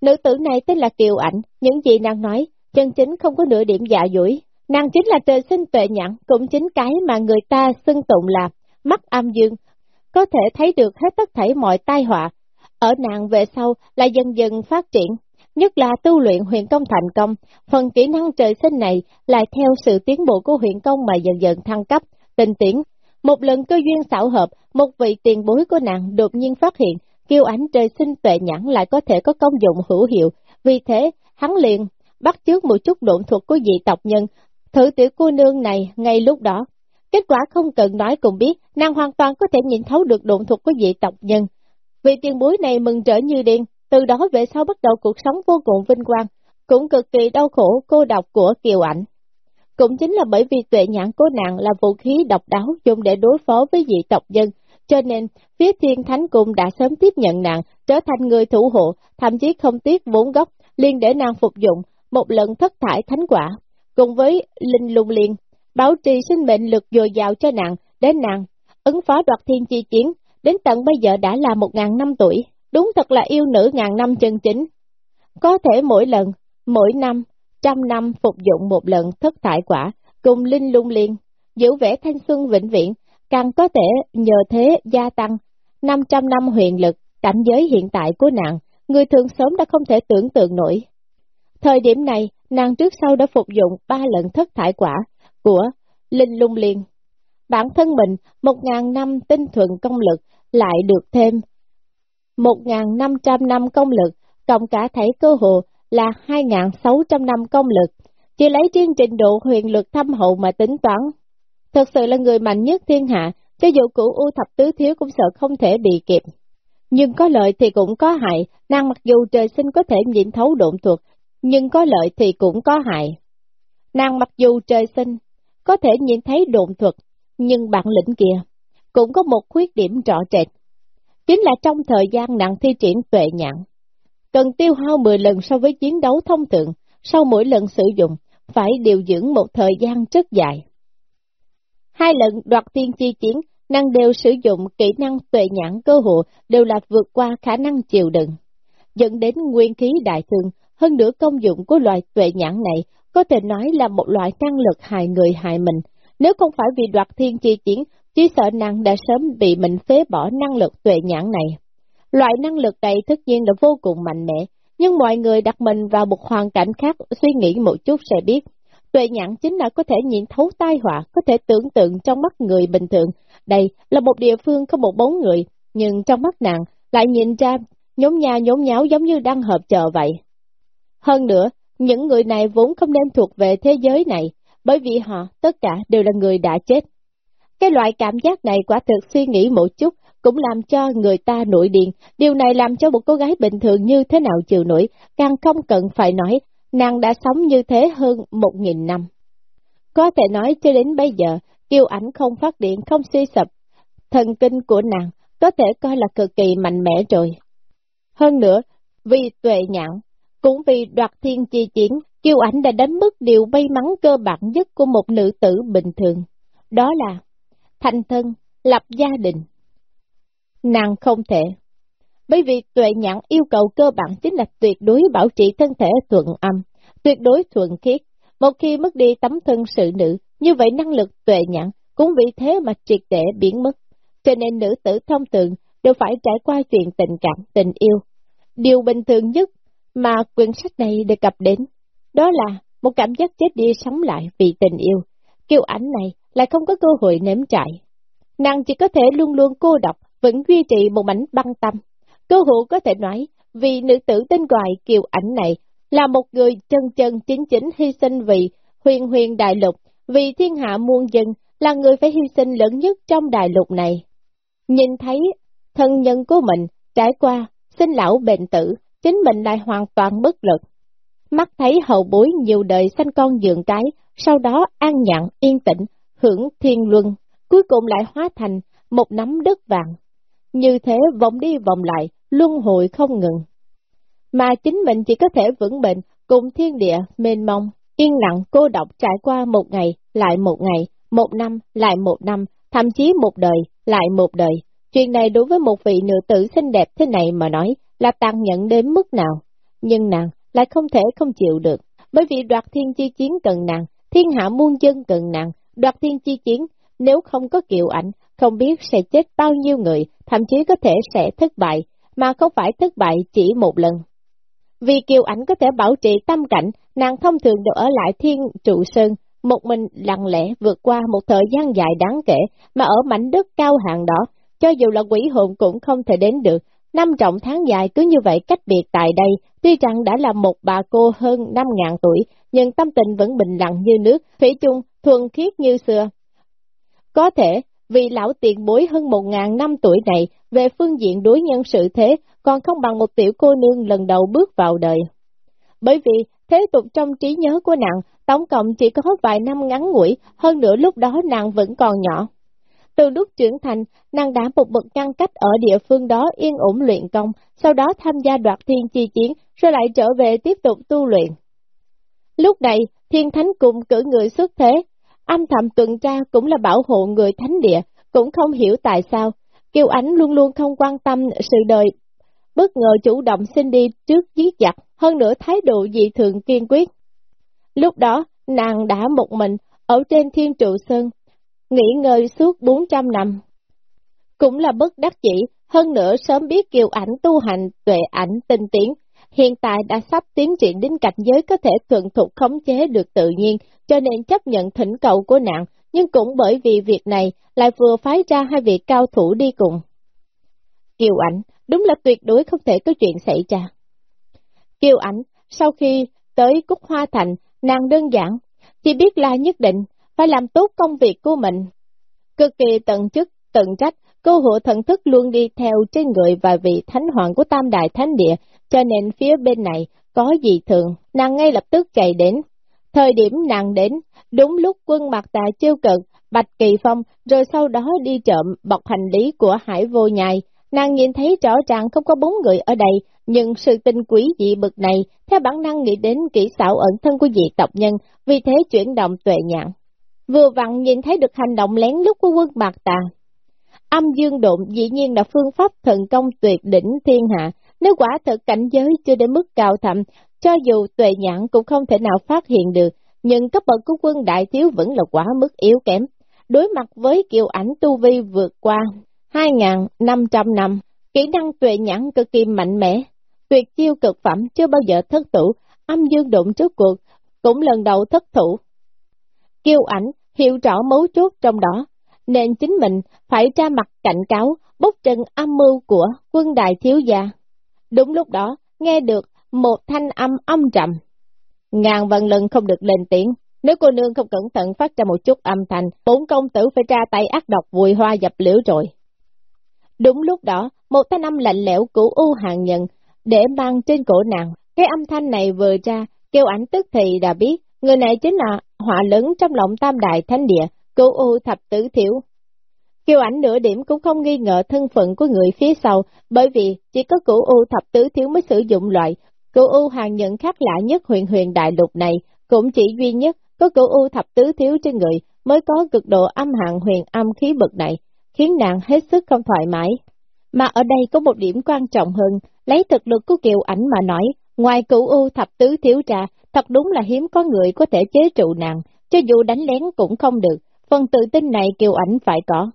Nữ tử này tên là Kiều Ảnh, những gì nàng nói, chân chính không có nửa điểm dạ dũi. Nàng chính là trời sinh tuệ nhãn, cũng chính cái mà người ta xưng tụng là mắt âm dương, có thể thấy được hết tất thảy mọi tai họa. Ở nàng về sau là dần dần phát triển, nhất là tu luyện huyền công thành công, phần kỹ năng trời sinh này lại theo sự tiến bộ của huyền công mà dần dần thăng cấp, tinh tiến. Một lần cơ duyên xảo hợp, một vị tiền bối của nàng đột nhiên phát hiện, kiêu ánh trời sinh tuệ nhãn lại có thể có công dụng hữu hiệu, vì thế hắn liền bắt trước một chút độn thuật của dị tộc nhân, thử tiểu cô nương này ngay lúc đó. Kết quả không cần nói cũng biết, nàng hoàn toàn có thể nhìn thấu được độn thuật của dị tộc nhân. Vị tiền bối này mừng trở như điên, từ đó về sau bắt đầu cuộc sống vô cùng vinh quang, cũng cực kỳ đau khổ cô độc của Kiều Ảnh. Cũng chính là bởi vì tuệ nhãn của nàng là vũ khí độc đáo dùng để đối phó với dị tộc dân, cho nên phía thiên thánh cung đã sớm tiếp nhận nàng, trở thành người thủ hộ, thậm chí không tiếc vốn gốc, liền để nàng phục dụng một lần thất thải thánh quả, cùng với linh lung liên, bảo trì sinh mệnh lực dồi dào cho nàng, đến nàng, ứng phó đoạt thiên chi chiến, đến tận bây giờ đã là một ngàn năm tuổi, đúng thật là yêu nữ ngàn năm chân chính. Có thể mỗi lần, mỗi năm, trăm năm phục dụng một lần thất thải quả, cùng linh lung liên, giữ vẻ thanh xuân vĩnh viễn, càng có thể nhờ thế gia tăng 500 năm huyền lực, cảnh giới hiện tại của nàng, người thường sớm đã không thể tưởng tượng nổi. Thời điểm này, nàng trước sau đã phục dụng ba lần thất thải quả của Linh Lung Liên. Bản thân mình, 1.000 năm tinh thuần công lực lại được thêm 1.500 năm công lực, cộng cả thể cơ hồ là 2.600 năm công lực, chỉ lấy riêng trình độ huyền lực thâm hậu mà tính toán. Thật sự là người mạnh nhất thiên hạ, cho dù cửu U thập tứ thiếu cũng sợ không thể bị kịp. Nhưng có lợi thì cũng có hại, nàng mặc dù trời sinh có thể nhìn thấu độn thuộc, nhưng có lợi thì cũng có hại. Nàng mặc dù trời sinh có thể nhìn thấy độn thuật, nhưng bản lĩnh kia cũng có một khuyết điểm rõ rệt, chính là trong thời gian nặng thi triển tuệ nhãn. Cần tiêu hao 10 lần so với chiến đấu thông thường, sau mỗi lần sử dụng, phải điều dưỡng một thời gian rất dài. Hai lần đoạt tiên chi chiến, năng đều sử dụng kỹ năng tuệ nhãn cơ hội đều là vượt qua khả năng chịu đựng, dẫn đến nguyên khí đại thương, hơn nữa công dụng của loại tuệ nhãn này có thể nói là một loại năng lực hại người hại mình. Nếu không phải vì đoạt thiên chi chiến, chỉ sợ nàng đã sớm bị mình phế bỏ năng lực tuệ nhãn này. Loại năng lực này tất nhiên là vô cùng mạnh mẽ, nhưng mọi người đặt mình vào một hoàn cảnh khác suy nghĩ một chút sẽ biết. Tuệ nhãn chính là có thể nhìn thấu tai họa, có thể tưởng tượng trong mắt người bình thường. Đây là một địa phương có một bóng người, nhưng trong mắt nàng lại nhìn ra nhóm nhà nhóm nháo giống như đang hợp chợ vậy. Hơn nữa, những người này vốn không nên thuộc về thế giới này, bởi vì họ tất cả đều là người đã chết. Cái loại cảm giác này quả thực suy nghĩ một chút, cũng làm cho người ta nổi điện, điều này làm cho một cô gái bình thường như thế nào chịu nổi, càng không cần phải nói, nàng đã sống như thế hơn một nghìn năm. Có thể nói cho đến bây giờ, kiêu ảnh không phát điện, không suy sập, thần kinh của nàng có thể coi là cực kỳ mạnh mẽ rồi. Hơn nữa, vì tuệ nhãn, cũng vì đoạt thiên chi chiến, kiêu ảnh đã đánh mất điều may mắn cơ bản nhất của một nữ tử bình thường. Đó là thành thân, lập gia đình. Nàng không thể. Bởi vì tuệ nhãn yêu cầu cơ bản chính là tuyệt đối bảo trì thân thể thuận âm, tuyệt đối thuận khiết. Một khi mất đi tấm thân sự nữ, như vậy năng lực tuệ nhãn cũng vì thế mà triệt để biến mất. Cho nên nữ tử thông thường đều phải trải qua chuyện tình cảm, tình yêu. Điều bình thường nhất mà quyển sách này đề cập đến, đó là một cảm giác chết đi sống lại vì tình yêu. Kiều ảnh này lại không có cơ hội nếm trải. Nàng chỉ có thể luôn luôn cô độc, vẫn duy trì một mảnh băng tâm. Cơ hội có thể nói, vì nữ tử tên gọi Kiều ảnh này là một người chân chân chính chính hy sinh vì huyền huyền đại lục, vì thiên hạ muôn dân, là người phải hy sinh lớn nhất trong đại lục này. Nhìn thấy thân nhân của mình trải qua sinh lão bệnh tử, chính mình lại hoàn toàn bất lực. Mắt thấy hậu bối nhiều đời sanh con dường cái, sau đó an nhặn, yên tĩnh, hưởng thiên luân, cuối cùng lại hóa thành một nắm đất vàng. Như thế vòng đi vòng lại, luân hồi không ngừng. Mà chính mình chỉ có thể vững bệnh cùng thiên địa mênh mông, yên lặng cô độc trải qua một ngày, lại một ngày, một năm, lại một năm, thậm chí một đời, lại một đời. Chuyện này đối với một vị nữ tử xinh đẹp thế này mà nói là tàn nhẫn đến mức nào. Nhưng nàng lại không thể không chịu được, bởi vì đoạt thiên chi chiến cần nàng, thiên hạ muôn dân cần nàng, đoạt thiên chi chiến, nếu không có kiệu ảnh, không biết sẽ chết bao nhiêu người, thậm chí có thể sẽ thất bại, mà không phải thất bại chỉ một lần. Vì kiều ảnh có thể bảo trì tâm cảnh, nàng thông thường đều ở lại thiên trụ sơn, một mình lặng lẽ vượt qua một thời gian dài đáng kể, mà ở mảnh đất cao hàng đó, cho dù là quỷ hồn cũng không thể đến được. Năm trọng tháng dài cứ như vậy cách biệt tại đây, tuy rằng đã là một bà cô hơn năm ngàn tuổi, nhưng tâm tình vẫn bình lặng như nước, thủy chung, thuần khiết như xưa. Có thể, vì lão tiền bối hơn một ngàn năm tuổi này, về phương diện đối nhân sự thế, còn không bằng một tiểu cô nương lần đầu bước vào đời. Bởi vì, thế tục trong trí nhớ của nàng, tổng cộng chỉ có vài năm ngắn ngủi, hơn nữa lúc đó nàng vẫn còn nhỏ. Từ lúc trưởng thành, nàng đã một bậc ngăn cách ở địa phương đó yên ổn luyện công, sau đó tham gia đoạt thiên chi chiến, rồi lại trở về tiếp tục tu luyện. Lúc này, thiên thánh cùng cử người xuất thế, âm thầm tuần tra cũng là bảo hộ người thánh địa, cũng không hiểu tại sao, Kiều ảnh luôn luôn không quan tâm sự đời, bất ngờ chủ động xin đi trước giết giặc, hơn nữa thái độ dị thường kiên quyết. Lúc đó, nàng đã một mình, ở trên thiên trụ sơn, nghỉ ngơi suốt 400 năm. Cũng là bất đắc chỉ, hơn nữa sớm biết kiều ảnh tu hành, tuệ ảnh, tinh tiến, hiện tại đã sắp tiến triển đến cảnh giới có thể thuận thục khống chế được tự nhiên, cho nên chấp nhận thỉnh cầu của nạn, nhưng cũng bởi vì việc này lại vừa phái ra hai vị cao thủ đi cùng. Kiều ảnh, đúng là tuyệt đối không thể có chuyện xảy ra. Kiều ảnh, sau khi tới Cúc Hoa Thành, nàng đơn giản, chỉ biết là nhất định phải làm tốt công việc của mình. Cực kỳ tận chức, tận trách, cô hộ thần thức luôn đi theo trên người và vị thánh hoàng của Tam Đại Thánh Địa, cho nên phía bên này có gì thường, nàng ngay lập tức chạy đến. Thời điểm nàng đến, đúng lúc quân mặt tà chiêu cận, Bạch Kỳ Phong, rồi sau đó đi trộm bọc hành lý của Hải Vô Nhai. Nàng nhìn thấy rõ ràng không có bốn người ở đây, nhưng sự tinh quý dị bực này, theo bản năng nghĩ đến kỹ xảo ẩn thân của dị tộc nhân, vì thế chuyển động tuệ nhãn. Vừa vặn nhìn thấy được hành động lén lút của quân bạc Tà. Âm dương độn dĩ nhiên là phương pháp thần công tuyệt đỉnh thiên hạ, nếu quả thật cảnh giới chưa đến mức cao thẳm, cho dù tuệ nhãn cũng không thể nào phát hiện được, nhưng cấp bậc của quân đại thiếu vẫn là quá mức yếu kém. Đối mặt với kiều ảnh tu vi vượt qua 2.500 năm, kỹ năng tuệ nhãn cực kỳ mạnh mẽ, tuyệt chiêu cực phẩm chưa bao giờ thất thủ, âm dương đụng trước cuộc, cũng lần đầu thất thủ. Kiều ảnh hiểu rõ mấu chốt trong đó, nên chính mình phải ra mặt cảnh cáo, bốc trần âm mưu của quân đại thiếu gia. Đúng lúc đó, nghe được một thanh âm âm trầm. Ngàn vạn lần không được lên tiếng, nếu cô nương không cẩn thận phát ra một chút âm thanh, bốn công tử phải ra tay ác độc vùi hoa dập liễu rồi. Đúng lúc đó, một thanh âm lạnh lẽo của U Hàng Nhận để mang trên cổ nàng. Cái âm thanh này vừa ra, kêu ảnh tức thì đã biết, người này chính là họa lớn trong lòng tam đại thánh địa, cửu U thập tử thiểu. Kiều ảnh nửa điểm cũng không nghi ngờ thân phận của người phía sau, bởi vì chỉ có cửu U thập tứ thiếu mới sử dụng loại cửu U hàng nhận khác lạ nhất huyền huyền đại lục này, cũng chỉ duy nhất có cửu U thập tứ thiếu trên người mới có cực độ âm hạng huyền âm khí bực này, khiến nàng hết sức không thoải mái. Mà ở đây có một điểm quan trọng hơn, lấy thực lực của Kiều ảnh mà nói, ngoài cửu U thập tứ thiếu ra, thật đúng là hiếm có người có thể chế trụ nàng, cho dù đánh lén cũng không được, phần tự tin này kiều ảnh phải có.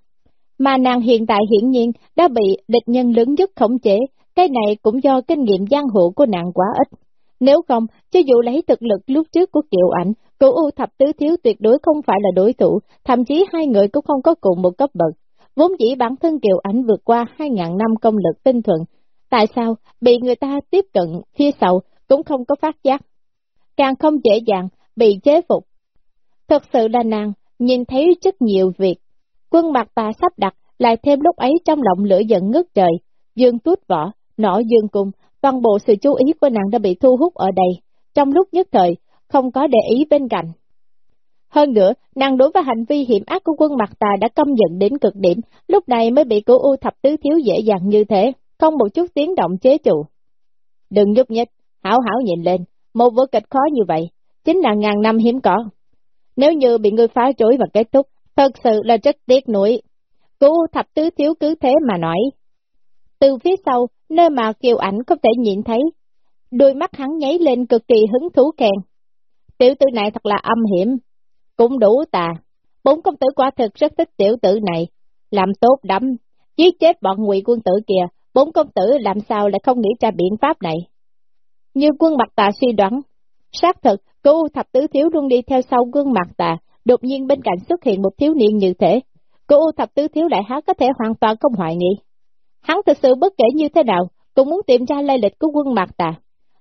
Mà nàng hiện tại hiển nhiên đã bị địch nhân lớn nhất khống chế, cái này cũng do kinh nghiệm giang hộ của nàng quá ít. Nếu không, cho dù lấy thực lực lúc trước của Kiều Ảnh, cửu U Thập Tứ Thiếu tuyệt đối không phải là đối thủ, thậm chí hai người cũng không có cùng một cấp bậc. Vốn dĩ bản thân Kiều Ảnh vượt qua 2.000 năm công lực tinh thuận, tại sao bị người ta tiếp cận phía sau cũng không có phát giác. Càng không dễ dàng bị chế phục. Thật sự là nàng nhìn thấy rất nhiều việc. Quân mặt ta sắp đặt, lại thêm lúc ấy trong lòng lửa giận ngất trời, dương tút vỏ, nỏ dương cung, toàn bộ sự chú ý của nàng đã bị thu hút ở đây, trong lúc nhất thời, không có để ý bên cạnh. Hơn nữa, nàng đối với hành vi hiểm ác của quân mặt tà đã căm giận đến cực điểm, lúc này mới bị cô U thập tứ thiếu dễ dàng như thế, không một chút tiếng động chế trụ. Đừng nhúc nhích, hảo hảo nhìn lên, một vở kịch khó như vậy, chính là ngàn năm hiếm có. Nếu như bị ngươi phá chối và kết thúc, thật sự là rất tiếc nuối. Cố thập tứ thiếu cứ thế mà nói. Từ phía sau, nơi mà kiều ảnh không thể nhìn thấy, đôi mắt hắn nháy lên cực kỳ hứng thú kèn. Tiểu tử này thật là âm hiểm, cũng đủ tà. Bốn công tử quả thực rất thích tiểu tử này, làm tốt lắm, giết chết bọn ngụy quân tử kìa, bốn công tử làm sao lại không nghĩ ra biện pháp này. Như quân mặt tà suy đoán, xác thực, cô thập tứ thiếu luôn đi theo sau quân mặt tà, đột nhiên bên cạnh xuất hiện một thiếu niên như thế. Cô thập tứ thiếu đại há có thể hoàn toàn không hoài nghi. Hắn thực sự bất kể như thế nào, cũng muốn tìm ra lai lịch của quân Mạc Tà.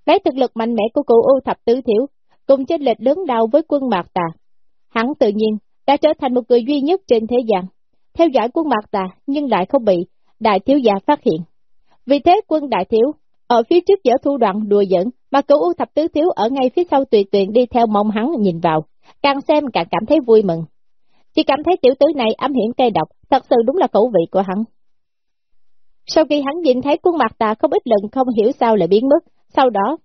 Lấy thực lực mạnh mẽ của cụ U Thập Tứ Thiếu, cùng trên lệch lớn đau với quân Mạc Tà. Hắn tự nhiên đã trở thành một người duy nhất trên thế gian, theo dõi quân Mạc Tà nhưng lại không bị đại thiếu gia phát hiện. Vì thế quân đại thiếu, ở phía trước dở thu đoạn đùa giỡn, mà cửu U Thập Tứ Thiếu ở ngay phía sau tùy tuyền đi theo mong hắn nhìn vào, càng xem càng cảm thấy vui mừng. Chỉ cảm thấy tiểu tứ này âm hiểm cây độc, thật sự đúng là khẩu vị của hắn. Sau khi hắn nhìn thấy khuôn mặt ta không ít lần không hiểu sao lại biến mất, sau đó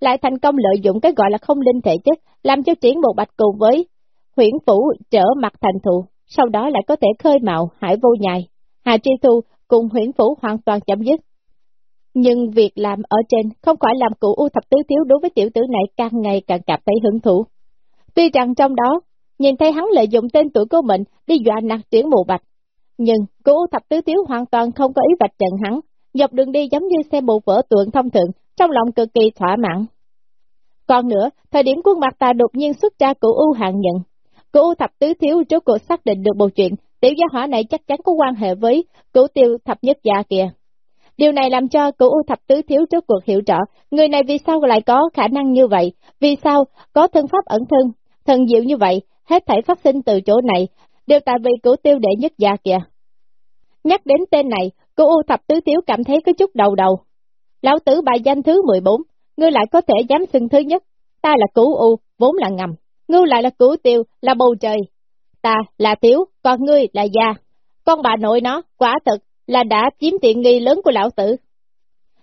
lại thành công lợi dụng cái gọi là không linh thể chất, làm cho triển một bạch cùng với huyển phủ trở mặt thành thụ, sau đó lại có thể khơi mạo hải vô nhài, Hà Tri Thu cùng huyển phủ hoàn toàn chấm dứt. Nhưng việc làm ở trên không phải làm cụ U thập tứ thiếu đối với tiểu tử này càng ngày càng cảm thấy hứng thú. Tuy rằng trong đó, nhìn thấy hắn lợi dụng tên tuổi của mình đi dọa nạt triển mù bạch, nhưng cô thập tứ thiếu hoàn toàn không có ý vạch trần hắn, dọc đường đi giống như xe bộ vỡ tượng thông thường, trong lòng cực kỳ thỏa mãn. Còn nữa, thời điểm quân mặt ta đột nhiên xuất ra cụ U hạng nhận. Cô thập tứ thiếu trước cuộc xác định được một chuyện, tiểu gia hỏa này chắc chắn có quan hệ với cửu tiêu thập nhất gia kìa. Điều này làm cho cửu U thập tứ thiếu trước cuộc hiểu rõ, người này vì sao lại có khả năng như vậy, vì sao có thân pháp ẩn thân, thần diệu như vậy, hết thảy phát sinh từ chỗ này, đều tại vì cửu tiêu đệ nhất gia kìa. Nhắc đến tên này, cửu U thập tứ thiếu cảm thấy có chút đầu đầu. Lão tử bài danh thứ 14, ngươi lại có thể dám xưng thứ nhất. Ta là cửu U, vốn là ngầm. Ngươi lại là cửu tiêu, là bầu trời. Ta là tiếu, còn ngươi là gia. Con bà nội nó, quả thật là đã chiếm tiện nghi lớn của lão tử.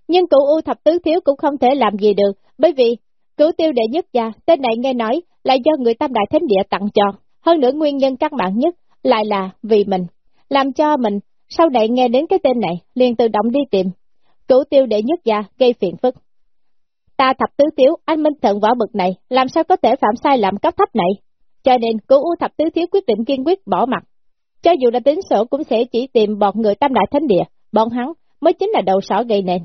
Nhưng cụ U thập tứ thiếu cũng không thể làm gì được, bởi vì cửu tiêu đệ nhất gia, tên này nghe nói là do người tam đại thánh địa tặng cho. Hơn nữa nguyên nhân căn bản nhất lại là vì mình, làm cho mình sau này nghe đến cái tên này liền tự động đi tìm. Cửu tiêu đệ nhất gia gây phiền phức. Ta thập tứ thiếu, anh minh thận võ bực này, làm sao có thể phạm sai lầm cấp thấp này? Cho nên, cửu u thập tứ thiếu quyết định kiên quyết bỏ mặt. Cho dù là tính sổ cũng sẽ chỉ tìm bọn người tam đại thánh địa, bọn hắn mới chính là đầu sỏ gây nên.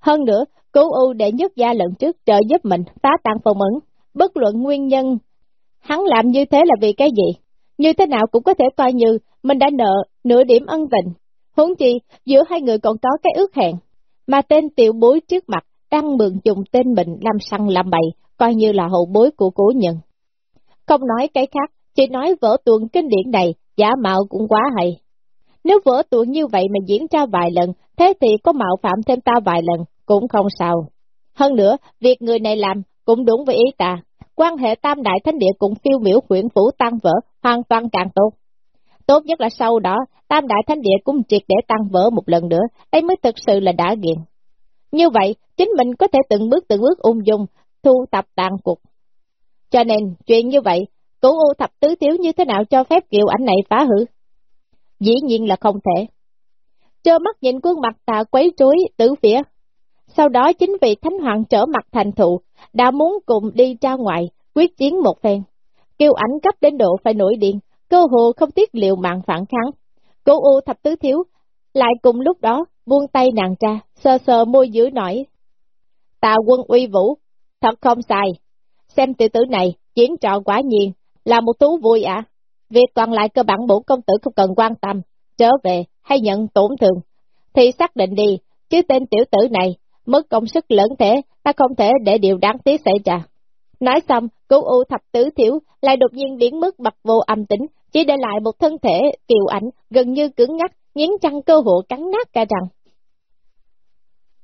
Hơn nữa, cửu u để nhất gia lần trước trợ giúp mình phá tan phòng ẩn, bất luận nguyên nhân Hắn làm như thế là vì cái gì? Như thế nào cũng có thể coi như mình đã nợ nửa điểm ân tình. Huống chi, giữa hai người còn có cái ước hẹn. Mà tên tiểu bối trước mặt đang mượn dùng tên mình làm săn làm bậy, coi như là hậu bối của cố nhân. Không nói cái khác, chỉ nói vỡ tuồng kinh điển này, giả mạo cũng quá hay. Nếu vỡ tuồng như vậy mà diễn ra vài lần, thế thì có mạo phạm thêm ta vài lần, cũng không sao. Hơn nữa, việc người này làm cũng đúng với ý ta, quan hệ tam đại thánh địa cùng phiêu miểu huyện phủ tăng vỡ, hoàn toàn càng tốt. Tốt nhất là sau đó, tam đại thánh địa cũng triệt để tăng vỡ một lần nữa, ấy mới thực sự là đã nghiện. Như vậy, chính mình có thể từng bước từng bước ung dung, thu tập tàn cuộc. Cho nên, chuyện như vậy, Cổ u thập tứ thiếu như thế nào cho phép kiều ảnh này phá hư? Dĩ nhiên là không thể. Trơ mắt nhìn quân mặt tà quấy rối tử phía. Sau đó chính vì Thánh Hoàng trở mặt thành thụ, đã muốn cùng đi ra ngoài, quyết chiến một phen. Kiều ảnh cấp đến độ phải nổi điện, cơ hồ không tiếc liệu mạng phản kháng. Cô U thập tứ thiếu, lại cùng lúc đó, buông tay nàng ra, sơ sơ môi dữ nổi. Tà quân uy vũ, thật không sai. Xem tiểu tử này, chiến trò quả nhiên, là một thú vui ạ. Việc còn lại cơ bản bổn công tử không cần quan tâm, trở về hay nhận tổn thương, thì xác định đi, chứ tên tiểu tử này, mất công sức lớn thế, ta không thể để điều đáng tiếc xảy ra. Nói xong, cứu u thập tứ thiếu lại đột nhiên biến mất bật vô âm tính, chỉ để lại một thân thể kiều ảnh gần như cứng ngắc, nghiến răng cơ hộ cắn nát cả răng.